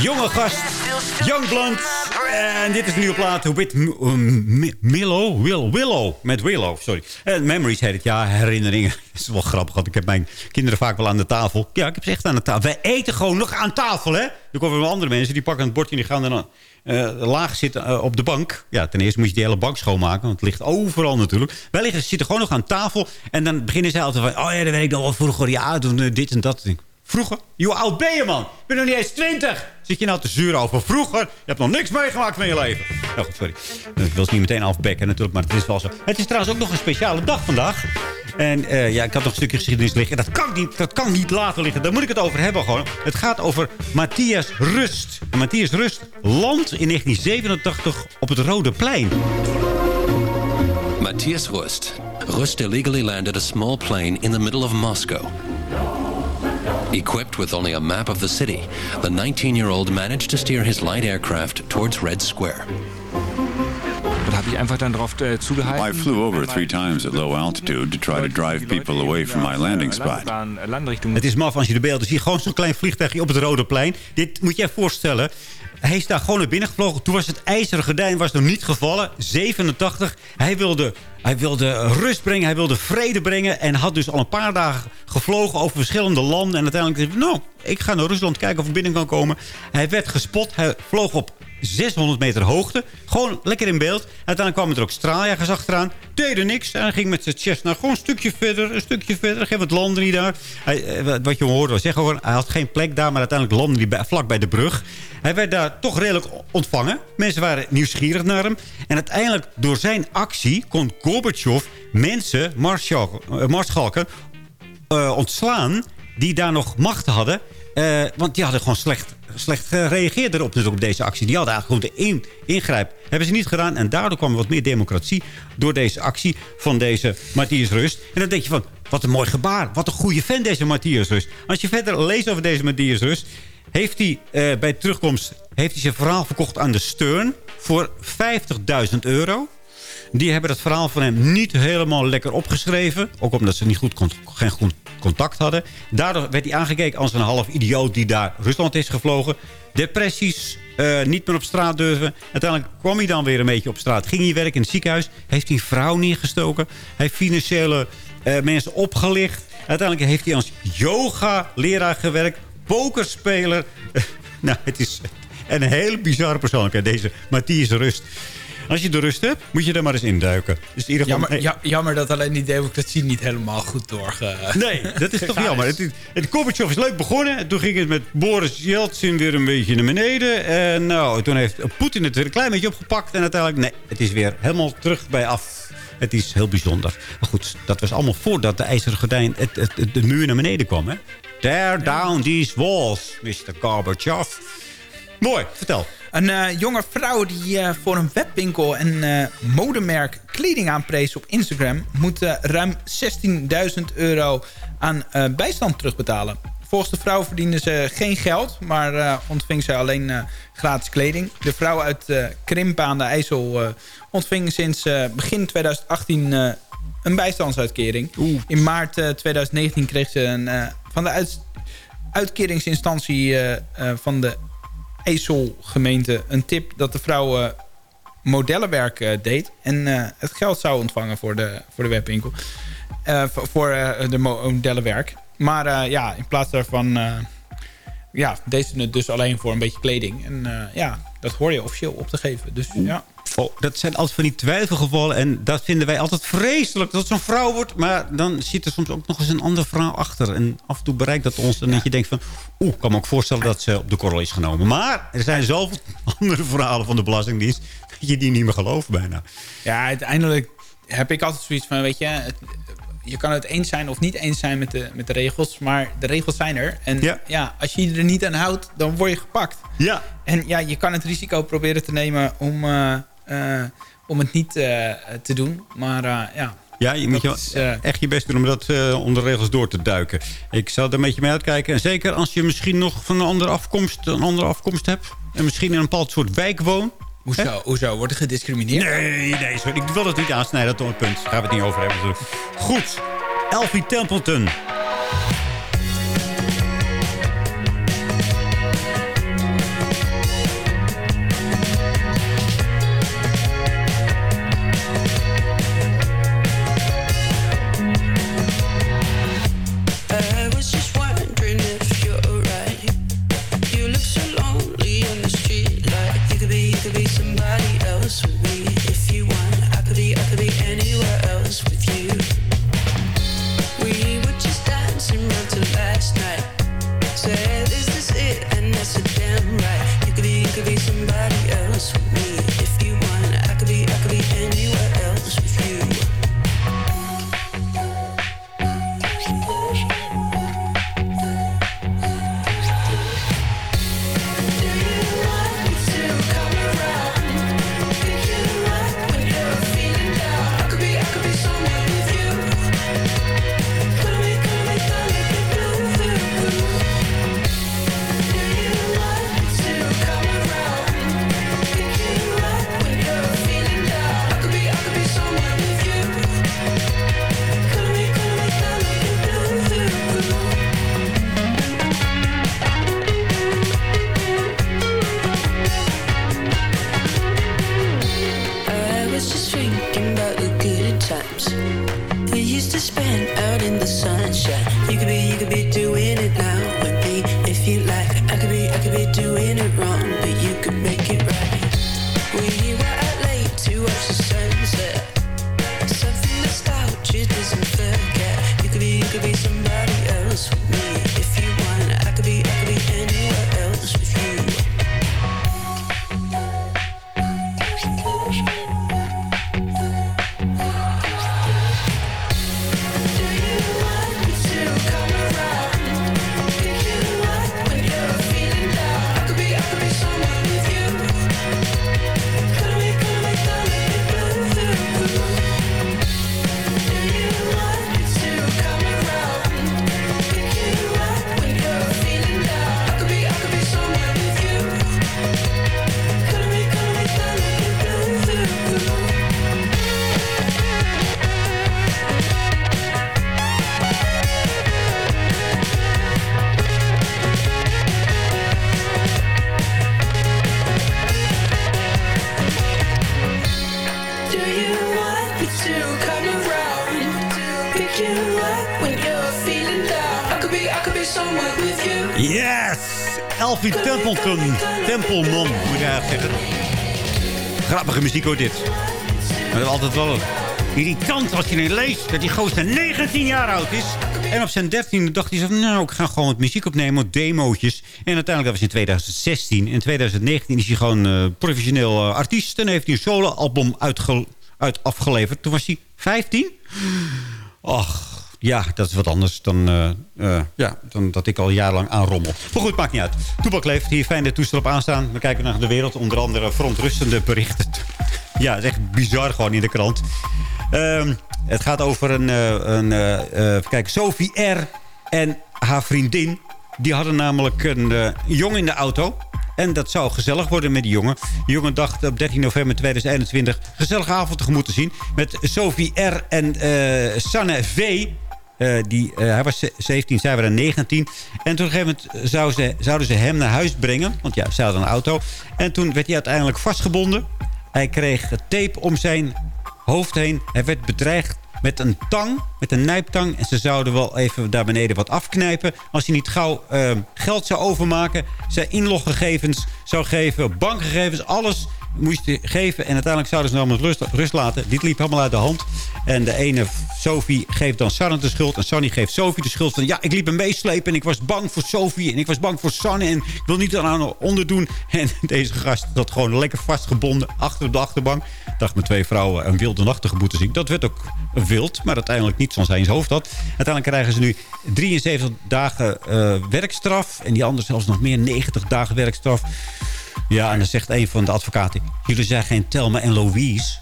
Speaker 5: Jonge gast. Youngblood. En dit is een nieuwe plaat. With um, Willow? Will, Willow. Met Willow, sorry. En Memories heet het. Ja, herinneringen. Dat is wel grappig. Want ik heb mijn kinderen vaak wel aan de tafel. Ja, ik heb ze echt aan de tafel. Wij eten gewoon nog aan tafel, hè? Dan komen er andere mensen. Die pakken het bordje en die gaan dan eh, laag zitten eh, op de bank. Ja, ten eerste moet je die hele bank schoonmaken. Want het ligt overal natuurlijk. Wij liggen, zitten gewoon nog aan tafel. En dan beginnen zij altijd van... Oh ja, dat weet ik nog wel vroeger. Ja, toen eh, dit en dat. Vroeger? Hoe oud ben je, man? Ik ben nog niet eens 20. Zit je nou te zuren over vroeger? Je hebt nog niks meegemaakt van je leven. Nou goed, sorry. Ik wil het niet meteen afbekken natuurlijk, maar het is wel zo. Het is trouwens ook nog een speciale dag vandaag. En eh, ja, ik had nog een stukje geschiedenis liggen. En dat kan, niet, dat kan niet laten liggen. Daar moet ik het over hebben gewoon. Het gaat over Matthias Rust. Matthias Rust landt in 1987 op het Rode Plein.
Speaker 12: Matthias Rust. Rust illegally landed a small plane in the middle of Moscow. Equipped with only a map of the city, the 19-year-old managed to steer his light aircraft towards Red Square.
Speaker 13: Zugehalten.
Speaker 14: I flew over three times at low altitude to try to drive people away from my landing spot.
Speaker 5: Het is maf als je de beelden ziet. Gewoon zo'n klein vliegtuigje op het Rode Plein. Dit moet je je voorstellen. Hij is daar gewoon naar binnen gevlogen. Toen was het ijzeren gordijn was nog niet gevallen. 87. Hij wilde, hij wilde rust brengen. Hij wilde vrede brengen. En had dus al een paar dagen gevlogen over verschillende landen. En uiteindelijk dacht hij, nou, ik ga naar Rusland kijken of ik binnen kan komen. Hij werd gespot. Hij vloog op 600 meter hoogte. Gewoon lekker in beeld. Uiteindelijk kwamen er ook straaljagers achteraan. Deden niks. En hij ging met zijn Cessna gewoon een stukje verder. Een stukje verder. Geen wat landen daar. Hij, eh, wat je hoorde was zeggen. Hij had geen plek daar. Maar uiteindelijk landde hij vlak bij de brug. Hij werd daar toch redelijk ontvangen. Mensen waren nieuwsgierig naar hem. En uiteindelijk door zijn actie kon Gorbachev mensen, marschalken, eh, eh, ontslaan... die daar nog macht hadden. Want die hadden gewoon slecht, slecht gereageerd erop dus op deze actie. Die hadden eigenlijk gewoon de in, ingrijp. Hebben ze niet gedaan. En daardoor kwam er wat meer democratie door deze actie van deze Matthias Rust. En dan denk je van, wat een mooi gebaar. Wat een goede fan deze Matthias Rust. Als je verder leest over deze Matthias Rust... heeft hij eh, bij terugkomst heeft hij zijn verhaal verkocht aan de Stern... voor 50.000 euro. Die hebben dat verhaal van hem niet helemaal lekker opgeschreven. Ook omdat ze niet goed con- geen goed contact hadden. Daardoor werd hij aangekeken als een half idioot die daar Rusland is gevlogen. Depressies, eh, niet meer op straat durven. Uiteindelijk kwam hij dan weer een beetje op straat. Ging hij werken in het ziekenhuis. Heeft hij een vrouw neergestoken. Hij heeft financiële eh, mensen opgelicht. Uiteindelijk heeft hij als yoga-leraar gewerkt. Pokerspeler. nou, het is een hele bizarre persoonlijkheid. Deze Matthias Rust. Als je de rust hebt, moet je er maar eens induiken. Dus in ieder geval,
Speaker 8: Jammer, ja, jammer dat alleen die democratie niet helemaal goed doorge...
Speaker 5: Nee, dat is toch jammer. Het, het Gorbachev is leuk begonnen. En Toen ging het met Boris Yeltsin weer een beetje naar beneden. En nou, toen heeft Poetin het weer een klein beetje opgepakt. En uiteindelijk, nee, het is weer helemaal terug bij af. Het is heel bijzonder. Maar goed, dat was allemaal voordat de ijzeren gordijn, het, het, het- de muur naar beneden kwam. Hè? Tear down these walls, Mr. Gorbachev. Mooi, vertel.
Speaker 8: Een eh, jonge vrouw die eh, voor een webwinkel en eh, modemerk kleding aanprees op Instagram... moet ruim 16.000 euro aan bijstand terugbetalen. Volgens de vrouw verdiende ze geen geld, maar ontving ze alleen gratis kleding. De vrouw uit Krimpen aan de IJssel ontving sinds begin 2018 eh, een bijstandsuitkering. In maart eh, 2019 kreeg ze een, van de uit- uitkeringsinstantie van de IJsselgemeente een tip dat de vrouw eh, modellenwerk eh, deed. En eh, het geld zou ontvangen voor de, voor de webwinkel. Voor de mo- modellenwerk. Maar ja, in plaats daarvan ja, deed ze het dus alleen voor een beetje kleding. En ja, dat hoor je officieel op te geven. Dus ja.
Speaker 5: Oh, dat zijn altijd van die twijfelgevallen. En dat vinden wij altijd vreselijk. Dat het zo'n vrouw wordt. Maar dan zit er soms ook nog eens een andere vrouw achter. En af en toe bereikt dat ons. En dat je denkt van... Oeh, ik kan me ook voorstellen dat ze op de korrel is genomen. Maar er zijn zoveel andere verhalen van de Belastingdienst. Dat je die niet meer gelooft bijna.
Speaker 8: Ja, uiteindelijk heb ik altijd zoiets van, weet je... Het, je kan het eens zijn of niet eens zijn met de, met de regels. Maar de regels zijn er. En ja. als je je er niet aan houdt, dan word je gepakt.
Speaker 5: Ja.
Speaker 8: En ja, je kan het risico proberen te nemen om, eh, om het niet eh, te doen. Maar eh, ja...
Speaker 5: Ja, je moet je
Speaker 8: is, eh,
Speaker 5: echt je best doen om dat eh, onder de regels door te duiken. Ik zal er een beetje mee uitkijken. En zeker als je misschien nog van een andere afkomst, een andere afkomst hebt. En misschien in een bepaald soort wijk woont.
Speaker 8: Hoezo? Hoezo? Wordt er gediscrimineerd?
Speaker 5: Nee, nee, sorry. Ik wil het niet aansnijden, dat punt. Daar gaan we het niet over hebben. Goed. Elfie Templeton. Templeton. Templeman, moet je eigenlijk zeggen. Grappige muziek hoor dit. Maar dat is altijd wel irritant als je ineens leest dat die gozer 19 jaar oud is. En op zijn 13e dacht hij zo, nou, ik ga gewoon wat muziek opnemen, wat demootjes. En uiteindelijk, dat was in 2016. In 2019 is hij gewoon eh, professioneel eh, artiest. En heeft hij een solo-album uit afgeleverd. Toen was hij 15. Och, ja, dat is wat anders dan, eh, eh, ja, dan dat ik al jarenlang aanrommel. Maar goed, maakt niet uit. Toepak leeft hier, fijn de toestel op aanstaan. We kijken naar de wereld, onder andere verontrustende berichten. Ja, het is echt bizar gewoon in de krant. Ehm, het gaat over een, eh, een kijk, Sophie R. en haar vriendin. Die hadden namelijk een jongen in de auto. En dat zou gezellig worden met die jongen. Jongen dacht op 13 november 2021 gezellige avond tegemoet te zien. Met Sophie R. en Sanne V. Eh, die, eh, hij was ze- 17, zij waren 19. En toen een gegeven moment ze, zouden ze hem naar huis brengen. Want ja, ze hadden een auto. En toen werd hij uiteindelijk vastgebonden. Hij kreeg tape om zijn hoofd heen. Hij werd bedreigd met een tang, met een nijptang. En ze zouden wel even daar beneden wat afknijpen. Als hij niet gauw eh, geld zou overmaken. Zijn inloggegevens zou geven, bankgegevens, alles moest hij geven. En uiteindelijk zouden ze hem met rust, rust laten. Dit liep helemaal uit de hand. En de ene, Sophie, geeft dan Sanne de schuld. En Sanne geeft Sophie de schuld van... ja, ik liep hem meeslepen en ik was bang voor Sophie... en ik was bang voor Sanne en ik wil niet aan onderdoen. En deze gast zat gewoon lekker vastgebonden achter de achterbank. Dacht met twee vrouwen een wilde nacht tegemoet te zien. Dat werd ook wild, maar uiteindelijk niet zoals hij zijn hoofd had. Uiteindelijk krijgen ze nu 73 dagen eh, werkstraf. En die andere zelfs nog meer, 90 dagen werkstraf. Ja, en dan zegt een van de advocaten... jullie zijn geen Telma en Louise.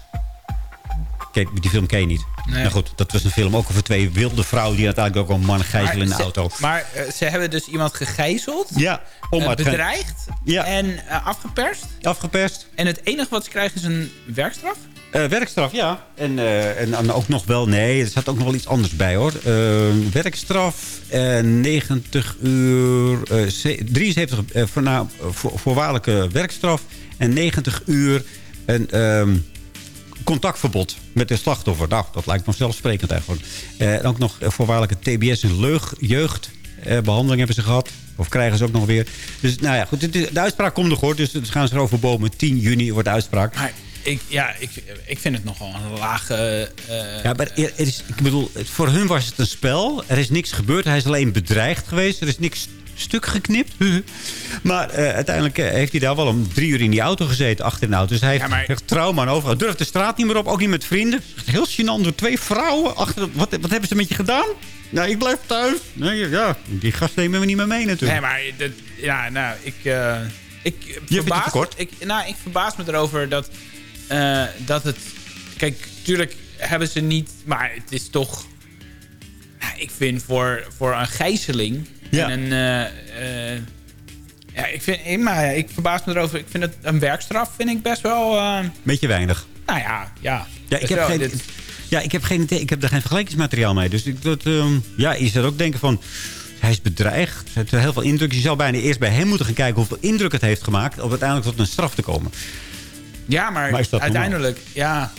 Speaker 5: Kijk, die film ken je niet.
Speaker 8: Nee.
Speaker 5: Nou goed, dat was een film ook over twee wilde vrouwen... die uiteindelijk ook een man gijzelen in de
Speaker 8: ze-
Speaker 5: auto.
Speaker 8: Maar eh, ze hebben dus iemand gegijzeld.
Speaker 5: Ja, om
Speaker 8: eh,
Speaker 5: uit-
Speaker 8: bedreigd. En eh, afgeperst.
Speaker 5: Afgeperst.
Speaker 8: En het enige wat ze krijgen is een werkstraf?
Speaker 5: Werkstraf, ja. En, en ook nog wel... Nee, er zat ook nog wel iets anders bij, hoor. Werkstraf, eh 90 uur... eh, ze- 73 eh, voorna- voor, voorwaardelijke werkstraf... en 90 uur een ehm, contactverbod met de slachtoffer. Nou, dat lijkt me zelfsprekend eigenlijk. Eh, en ook nog voorwaardelijke TBS en leug, jeugdbehandeling hebben ze gehad. Of krijgen ze ook nog weer. Dus nou ja, goed, de uitspraak komt nog hoor. Dus dus gaan ze erover bomen. 10 juni wordt de uitspraak.
Speaker 8: Maar ik, ja, ik, ik vind het nogal een lage... eh,
Speaker 5: Ja, maar er er is, ik bedoel, voor hun was het een spel. Er is niks gebeurd. Hij is alleen bedreigd geweest. Er is niks stuk geknipt. maar eh, uiteindelijk eh, heeft hij daar wel om drie uur in die auto gezeten. Achter de auto. Dus hij heeft echt trauma en overal. Durft de straat niet meer op. Ook niet met vrienden. Heel gênant door twee vrouwen. Achter, wat, wat hebben ze met je gedaan? Nou, ik blijf thuis. Nee, ja, die gast nemen we niet meer mee natuurlijk.
Speaker 8: Nee, maar dat, ja, nou, ik, eh, ik
Speaker 5: het
Speaker 8: verbaas? Ik, nou, ik verbaas me erover dat, eh, dat het... Kijk, tuurlijk hebben ze niet... Maar het is toch... Ja, ik vind voor, voor een gijzeling...
Speaker 5: Ja.
Speaker 8: En een... eh, eh, ja, ik, vind, maar ja, ik verbaas me erover. Ik vind het een werkstraf vind ik best wel...
Speaker 5: Beetje weinig.
Speaker 8: nou ja, ja.
Speaker 5: Ja, ik heb,
Speaker 8: wel,
Speaker 5: geen,
Speaker 8: dit-
Speaker 5: ja, ik heb geen. Ik heb daar geen vergelijkingsmateriaal mee. Dus ik, dat, ehm, ja, je zou ook denken van... Hij is bedreigd. Hij heeft heel veel indruk. Je zou bijna eerst bij hem moeten gaan kijken hoeveel indruk het heeft gemaakt... om uiteindelijk tot een straf te komen.
Speaker 8: Ja, maar,
Speaker 5: dat
Speaker 8: uiteindelijk... Ja,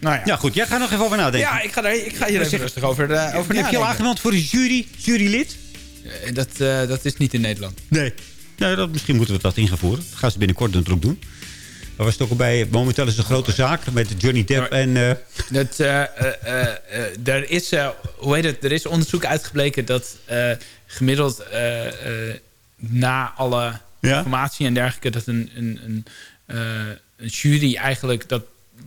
Speaker 8: nou ja.
Speaker 5: Ja, goed. Jij gaat nog even over nadenken.
Speaker 8: Ja, ik ga, er, ik ga hier even rustig over, eh, over
Speaker 5: Heb je al aangemeld voor de jury? Jurylid?
Speaker 8: Eh, Dat, eh, dat is niet in Nederland.
Speaker 5: Nee. Nou, dat, misschien moeten we dat in gaan voeren. Dat gaan ze binnenkort natuurlijk doen. Waar was het ook al bij? Momenteel is het een grote zaak met Johnny Depp en... eh,
Speaker 8: Dat, er, is, hoe heet het, er is onderzoek uitgebleken dat gemiddeld na alle
Speaker 5: Ja?
Speaker 8: informatie en dergelijke... dat een, een, een, een jury eigenlijk... dat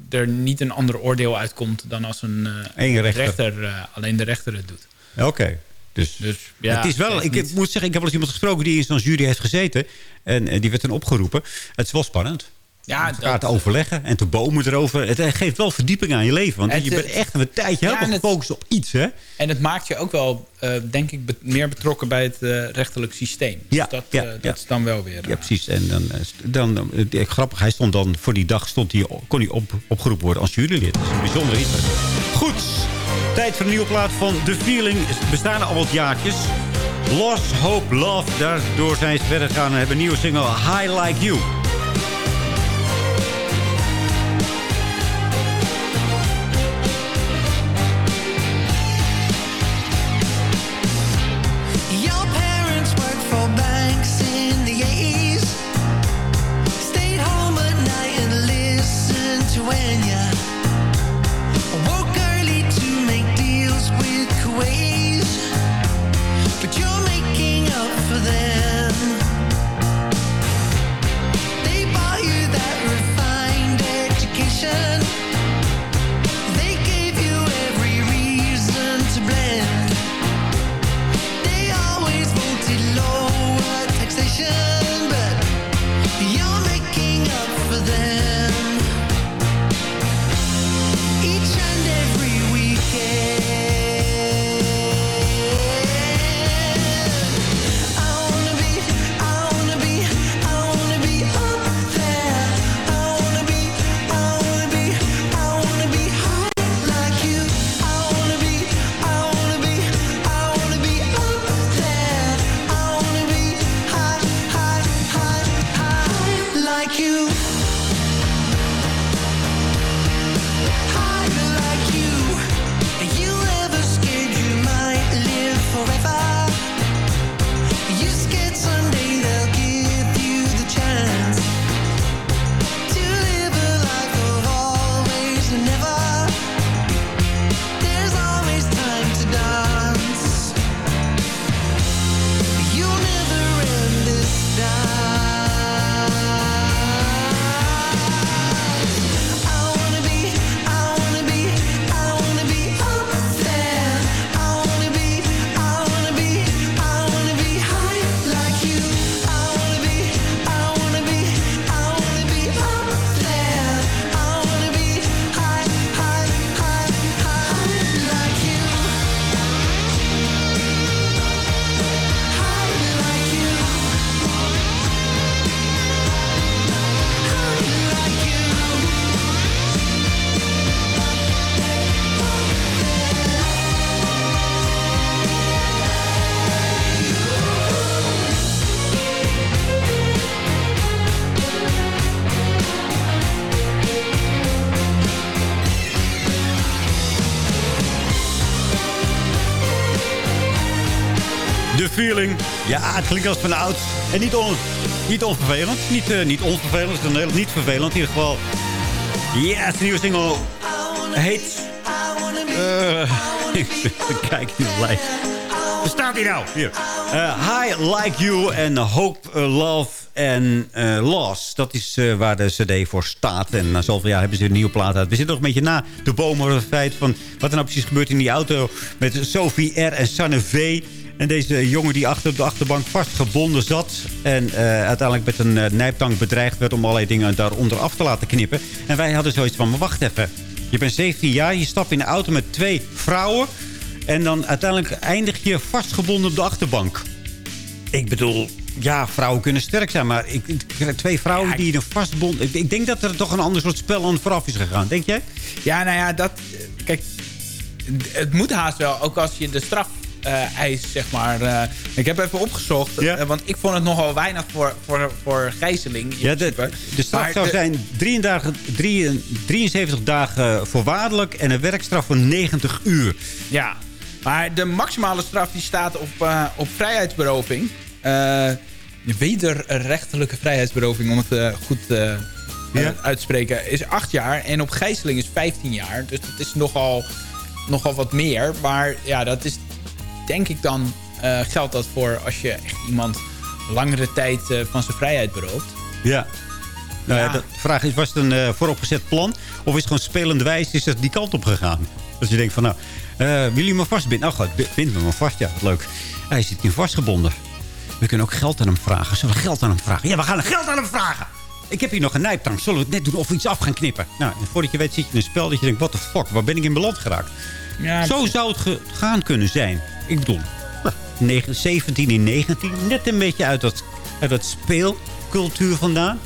Speaker 8: er niet een ander oordeel uitkomt dan als een eh,
Speaker 5: Eén rechter.
Speaker 8: eh, alleen de rechter het doet.
Speaker 5: Oké. Dus,
Speaker 8: ja,
Speaker 5: het is wel, ik
Speaker 8: niet.
Speaker 5: moet zeggen, ik heb wel eens iemand gesproken die in zo'n jury heeft gezeten. En eh, die werd dan opgeroepen. Het is wel spannend.
Speaker 8: Ja,
Speaker 5: elkaar te overleggen en te bomen erover. Het geeft wel verdieping aan je leven. Want
Speaker 8: Het,
Speaker 5: je bent
Speaker 8: eh,
Speaker 5: echt een tijdje
Speaker 8: ja,
Speaker 5: helemaal
Speaker 8: het-
Speaker 5: gefocust op iets, hè?
Speaker 8: En het maakt je ook wel, eh, denk ik, be- meer betrokken bij het eh, rechterlijk systeem.
Speaker 5: Ja,
Speaker 8: dus dat,
Speaker 5: ja,
Speaker 8: eh, dat
Speaker 5: ja.
Speaker 8: is dan wel weer...
Speaker 5: Ja, precies. En dan, dan grappig, hij stond dan voor die dag stond hij, kon hij op, opgeroepen worden als jurylid. Dat is een bijzonder iets. Goed, tijd voor een nieuwe plaat van The Feeling. Bestaan al wat jaartjes. Lost Hope Love, daardoor zijn ze verder gegaan en hebben een nieuwe single High Like You.
Speaker 9: for
Speaker 5: them. Ja, het klinkt als van oud. En niet, on, niet onvervelend. Niet, eh, niet onvervelend, dan heel, niet vervelend. In ieder geval. Het is een nieuwe single. Heet... eh kijk in de lijst. Waar staat hij nou? Hier. Eh, High Like You en Hope, Love en eh, Loss. Dat is waar de cd voor staat. En na zoveel jaar hebben ze een nieuwe plaat uit. We zitten nog een beetje na de boom over het feit van... wat er nou precies gebeurt in die auto met Sophie R. en Sanne V. En deze jongen die achter op de achterbank vastgebonden zat... en eh, uiteindelijk met een eh, nijptang bedreigd werd... om allerlei dingen daaronder af te laten knippen. En wij hadden zoiets van, maar wacht even. Je bent 17 jaar, je stapt in de auto met twee vrouwen... en dan uiteindelijk eindig je vastgebonden op de achterbank. Ik bedoel, ja, vrouwen kunnen sterk zijn... maar ik, ik- twee vrouwen die een vastbond... Ik, ik denk dat er toch een ander soort spel aan vooraf is gegaan. Denk jij?
Speaker 8: Ja, nou ja, dat... Kijk, het moet haast wel. Ook als je de straf eist, zeg maar. eh, ik heb even opgezocht. eh, want ik vond het nogal weinig voor, voor, voor gijzeling. in
Speaker 5: Ja, de, de straf
Speaker 8: Maar
Speaker 5: zou
Speaker 8: de-
Speaker 5: zijn 33, drie- 73 dagen voorwaardelijk... en een werkstraf van 90 uur.
Speaker 8: Ja, maar de maximale straf die staat op, op vrijheidsberoving. Wederrechtelijke vrijheidsberoving, om het goed uit te spreken, is 8 jaar. En op gijzeling is 15 jaar. Dus dat is nogal, nogal wat meer. Maar ja, dat is denk ik dan... eh, geldt dat voor als je echt iemand langere tijd eh, van zijn vrijheid berooft.
Speaker 5: Ja. Nou ja,
Speaker 8: Ja.
Speaker 5: de vraag is, was het een eh, vooropgezet plan? Of is het gewoon spelende wijs, is het die kant op gegaan? Dat je denkt van, nou, willen jullie me vastbinden? Oh, goed, bind me maar vast. Ja, wat leuk. Hij zit hier vastgebonden. We kunnen ook geld aan hem vragen. Zullen we geld aan hem vragen? Ja, we gaan geld aan hem vragen. Ik heb hier nog een nijptang. Zullen we het net doen of we iets af gaan knippen? Nou, en voordat je weet zit je in een spel dat je denkt, what the fuck, waar ben ik in beland geraakt?
Speaker 8: Ja,
Speaker 5: Zo zou het gaan kunnen zijn. Ik bedoel, nou, 9, 17 in 19. Net een beetje uit dat, uit dat speelcultuur vandaan.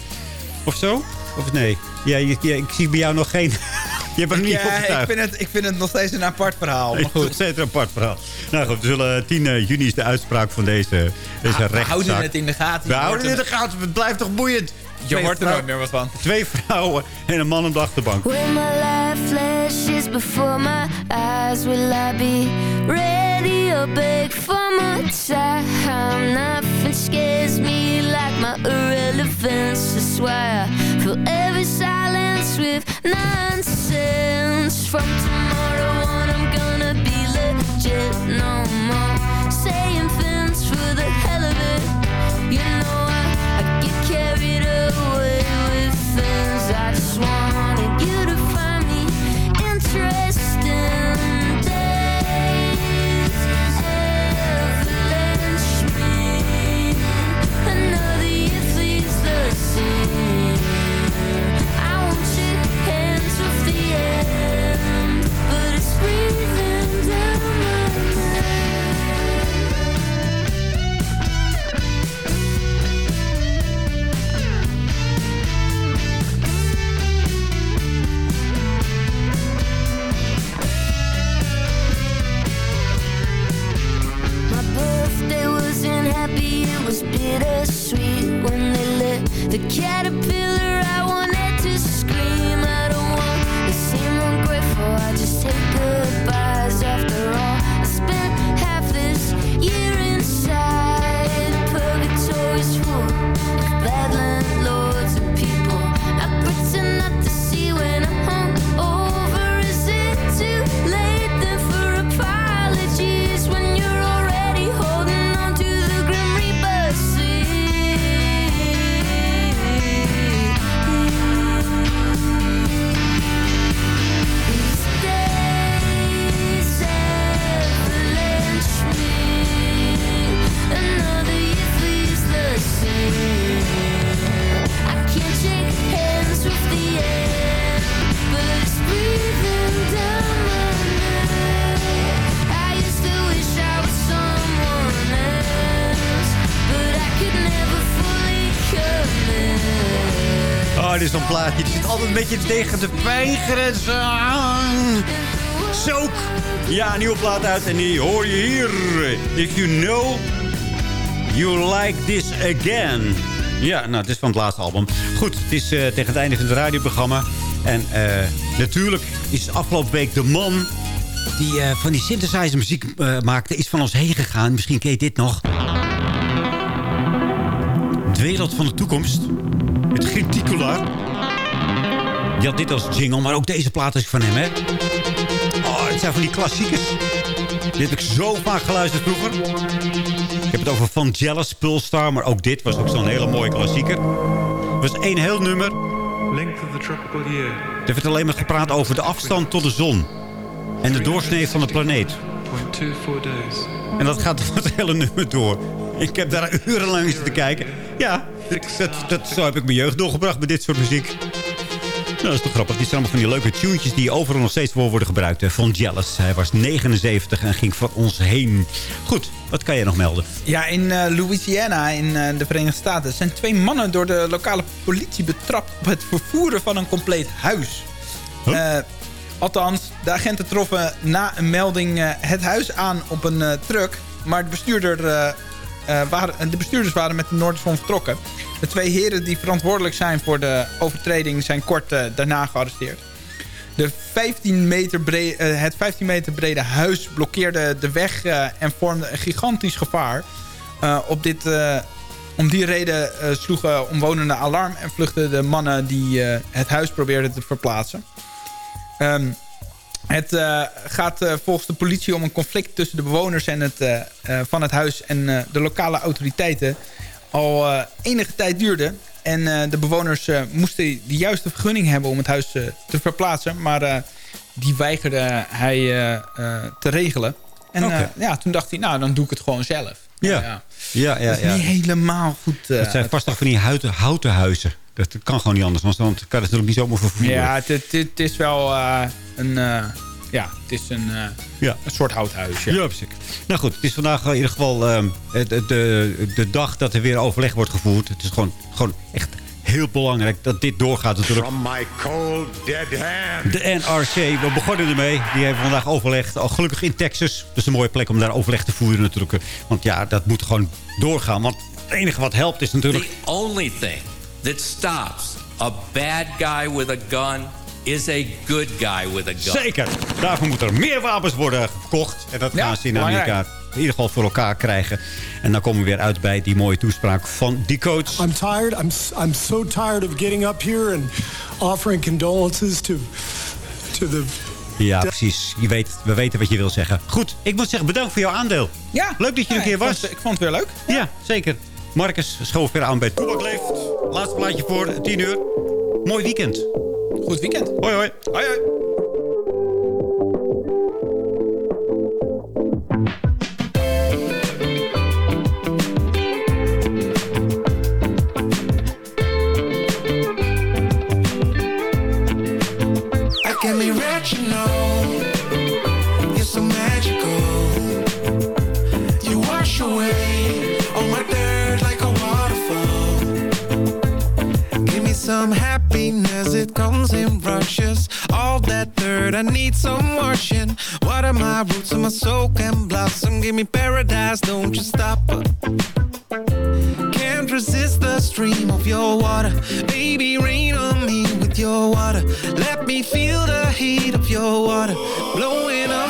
Speaker 5: Of zo? Of nee? Ja, je, ik zie bij jou nog geen... je bent niet
Speaker 8: Ja, ik vind, het, ik vind het nog steeds een apart verhaal. Maar
Speaker 5: Het is nog steeds een apart verhaal. Nou goed, we zullen 10 eh, juni is de uitspraak van deze, deze
Speaker 8: we
Speaker 5: rechtszaak.
Speaker 8: houden het in de gaten.
Speaker 5: We houden het in de gaten. Het blijft toch boeiend?
Speaker 8: Je
Speaker 5: Twee
Speaker 8: hoort er nooit meer wat van.
Speaker 5: Twee vrouwen en een man op de achterbank.
Speaker 15: When my life flashes before my eyes, will I be ready or beg for more time? Nothing scares me like my irrelevance. That's why I fill every silence with nonsense. From tomorrow on, I'm gonna be legit no more. Saying things for the hell of it. You know lit the
Speaker 5: beetje tegen de pijngrens aan. Soak. Ja, een nieuwe plaat uit en die hoor je hier. If you know, you like this again. Ja, nou, het is van het laatste album. Goed, het is eh, tegen het einde van het radioprogramma. En eh, natuurlijk is afgelopen week de man die eh, van die synthesizer muziek maakte... is van ons heen gegaan. Misschien ken je dit nog. wereld van de toekomst. Het Ginticulaar. Die had dit als jingle, maar ook deze plaat is van hem, hè? Oh, het zijn van die klassiekers. Die heb ik zo vaak geluisterd vroeger. Ik heb het over Vangelis, Pulstar, maar ook dit was ook zo'n hele mooie klassieker. Het was één heel nummer.
Speaker 16: Length of the tropical year.
Speaker 5: Er werd alleen maar gepraat over de afstand tot de zon. En de doorsnee van de planeet.
Speaker 16: 0.24 days.
Speaker 5: En dat gaat het hele nummer door. Ik heb daar urenlang zitten kijken. Ja, dat, zo heb ik mijn jeugd doorgebracht met dit soort muziek. Nou, dat is toch grappig. Dit zijn allemaal van die leuke tunetjes die overal nog steeds voor worden gebruikt. hè. Von Jealous. Hij was 79 en ging van ons heen. Goed, wat kan je nog melden?
Speaker 8: Ja, in eh, Louisiana in eh, de Verenigde Staten zijn twee mannen door de lokale politie betrapt op het vervoeren van een compleet huis. Eh, althans, de agenten troffen na een melding het huis aan op een truck. Maar de, bestuurder, eh, de bestuurders waren met de Noorderzon vertrokken. De twee heren die verantwoordelijk zijn voor de overtreding zijn kort eh, daarna gearresteerd. De 15 meter eh, het 15 meter brede huis blokkeerde de weg en vormde een gigantisch gevaar. Op dit, om die reden sloegen omwonenden alarm en vluchtten de mannen die het huis probeerden te verplaatsen. Ehm, het eh, gaat eh, volgens de politie om een conflict tussen de bewoners en het, eh, van het huis en de lokale autoriteiten. Al enige tijd duurde. En de bewoners moesten de juiste vergunning hebben om het huis te verplaatsen. Maar die weigerde hij te regelen. En ja, toen dacht hij, nou dan doe ik het gewoon zelf.
Speaker 5: Ja.
Speaker 8: ja.
Speaker 5: Ja, ja,
Speaker 8: Dat is niet helemaal goed.
Speaker 5: Het zijn vast nog van die houten, houten huizen. Dat kan gewoon niet anders, want dan kan het natuurlijk niet zomaar vervoeren.
Speaker 8: Ja, het, is wel eh, een, eh, ja, het is een, eh,
Speaker 5: Ja.
Speaker 8: een soort houthuis. Ja.
Speaker 5: Ja, precies. Nou goed, het is vandaag in ieder geval ehm, de, de, de dag dat er weer overleg wordt gevoerd. Het is gewoon, gewoon echt heel belangrijk dat dit doorgaat natuurlijk.
Speaker 17: From my cold dead hand.
Speaker 5: De NRC, we begonnen ermee. Die hebben vandaag overlegd. Al gelukkig in Texas. Dus een mooie plek om daar overleg te voeren natuurlijk. Want ja, dat moet gewoon doorgaan. Want het enige wat helpt is natuurlijk...
Speaker 18: The only thing that stops a bad guy with a gun is a good guy with a gun.
Speaker 5: Zeker. Daarvoor moeten er meer wapens worden verkocht. En dat
Speaker 18: Ja,
Speaker 5: gaan ze in Amerika in ieder geval voor elkaar krijgen. En dan komen we weer uit bij die mooie toespraak van die coach.
Speaker 19: I'm tired. I'm I'm so tired of getting up here and offering condolences to to the
Speaker 5: Ja, precies. Je weet, we weten wat je wil zeggen. Goed, ik moet zeggen bedankt voor jouw aandeel.
Speaker 8: Ja.
Speaker 5: Leuk dat je er een keer was.
Speaker 8: vond- ik vond het weer leuk.
Speaker 5: Ja, zeker. Marcus schoof weer aan bij Toebak Leeft. Laatste plaatje voor 10 uur. Mooi weekend.
Speaker 8: Goed weekend.
Speaker 5: Hoi hoi.
Speaker 8: Hoi hoi.
Speaker 20: I can be rich, some happiness, it comes in rushes. All that dirt, I need some washing. Water my roots so my soul can blossom. Give me paradise, don't you stop. Can't resist the stream of your water. Baby, rain on me with your water. Let me feel the heat of your water. Blowing up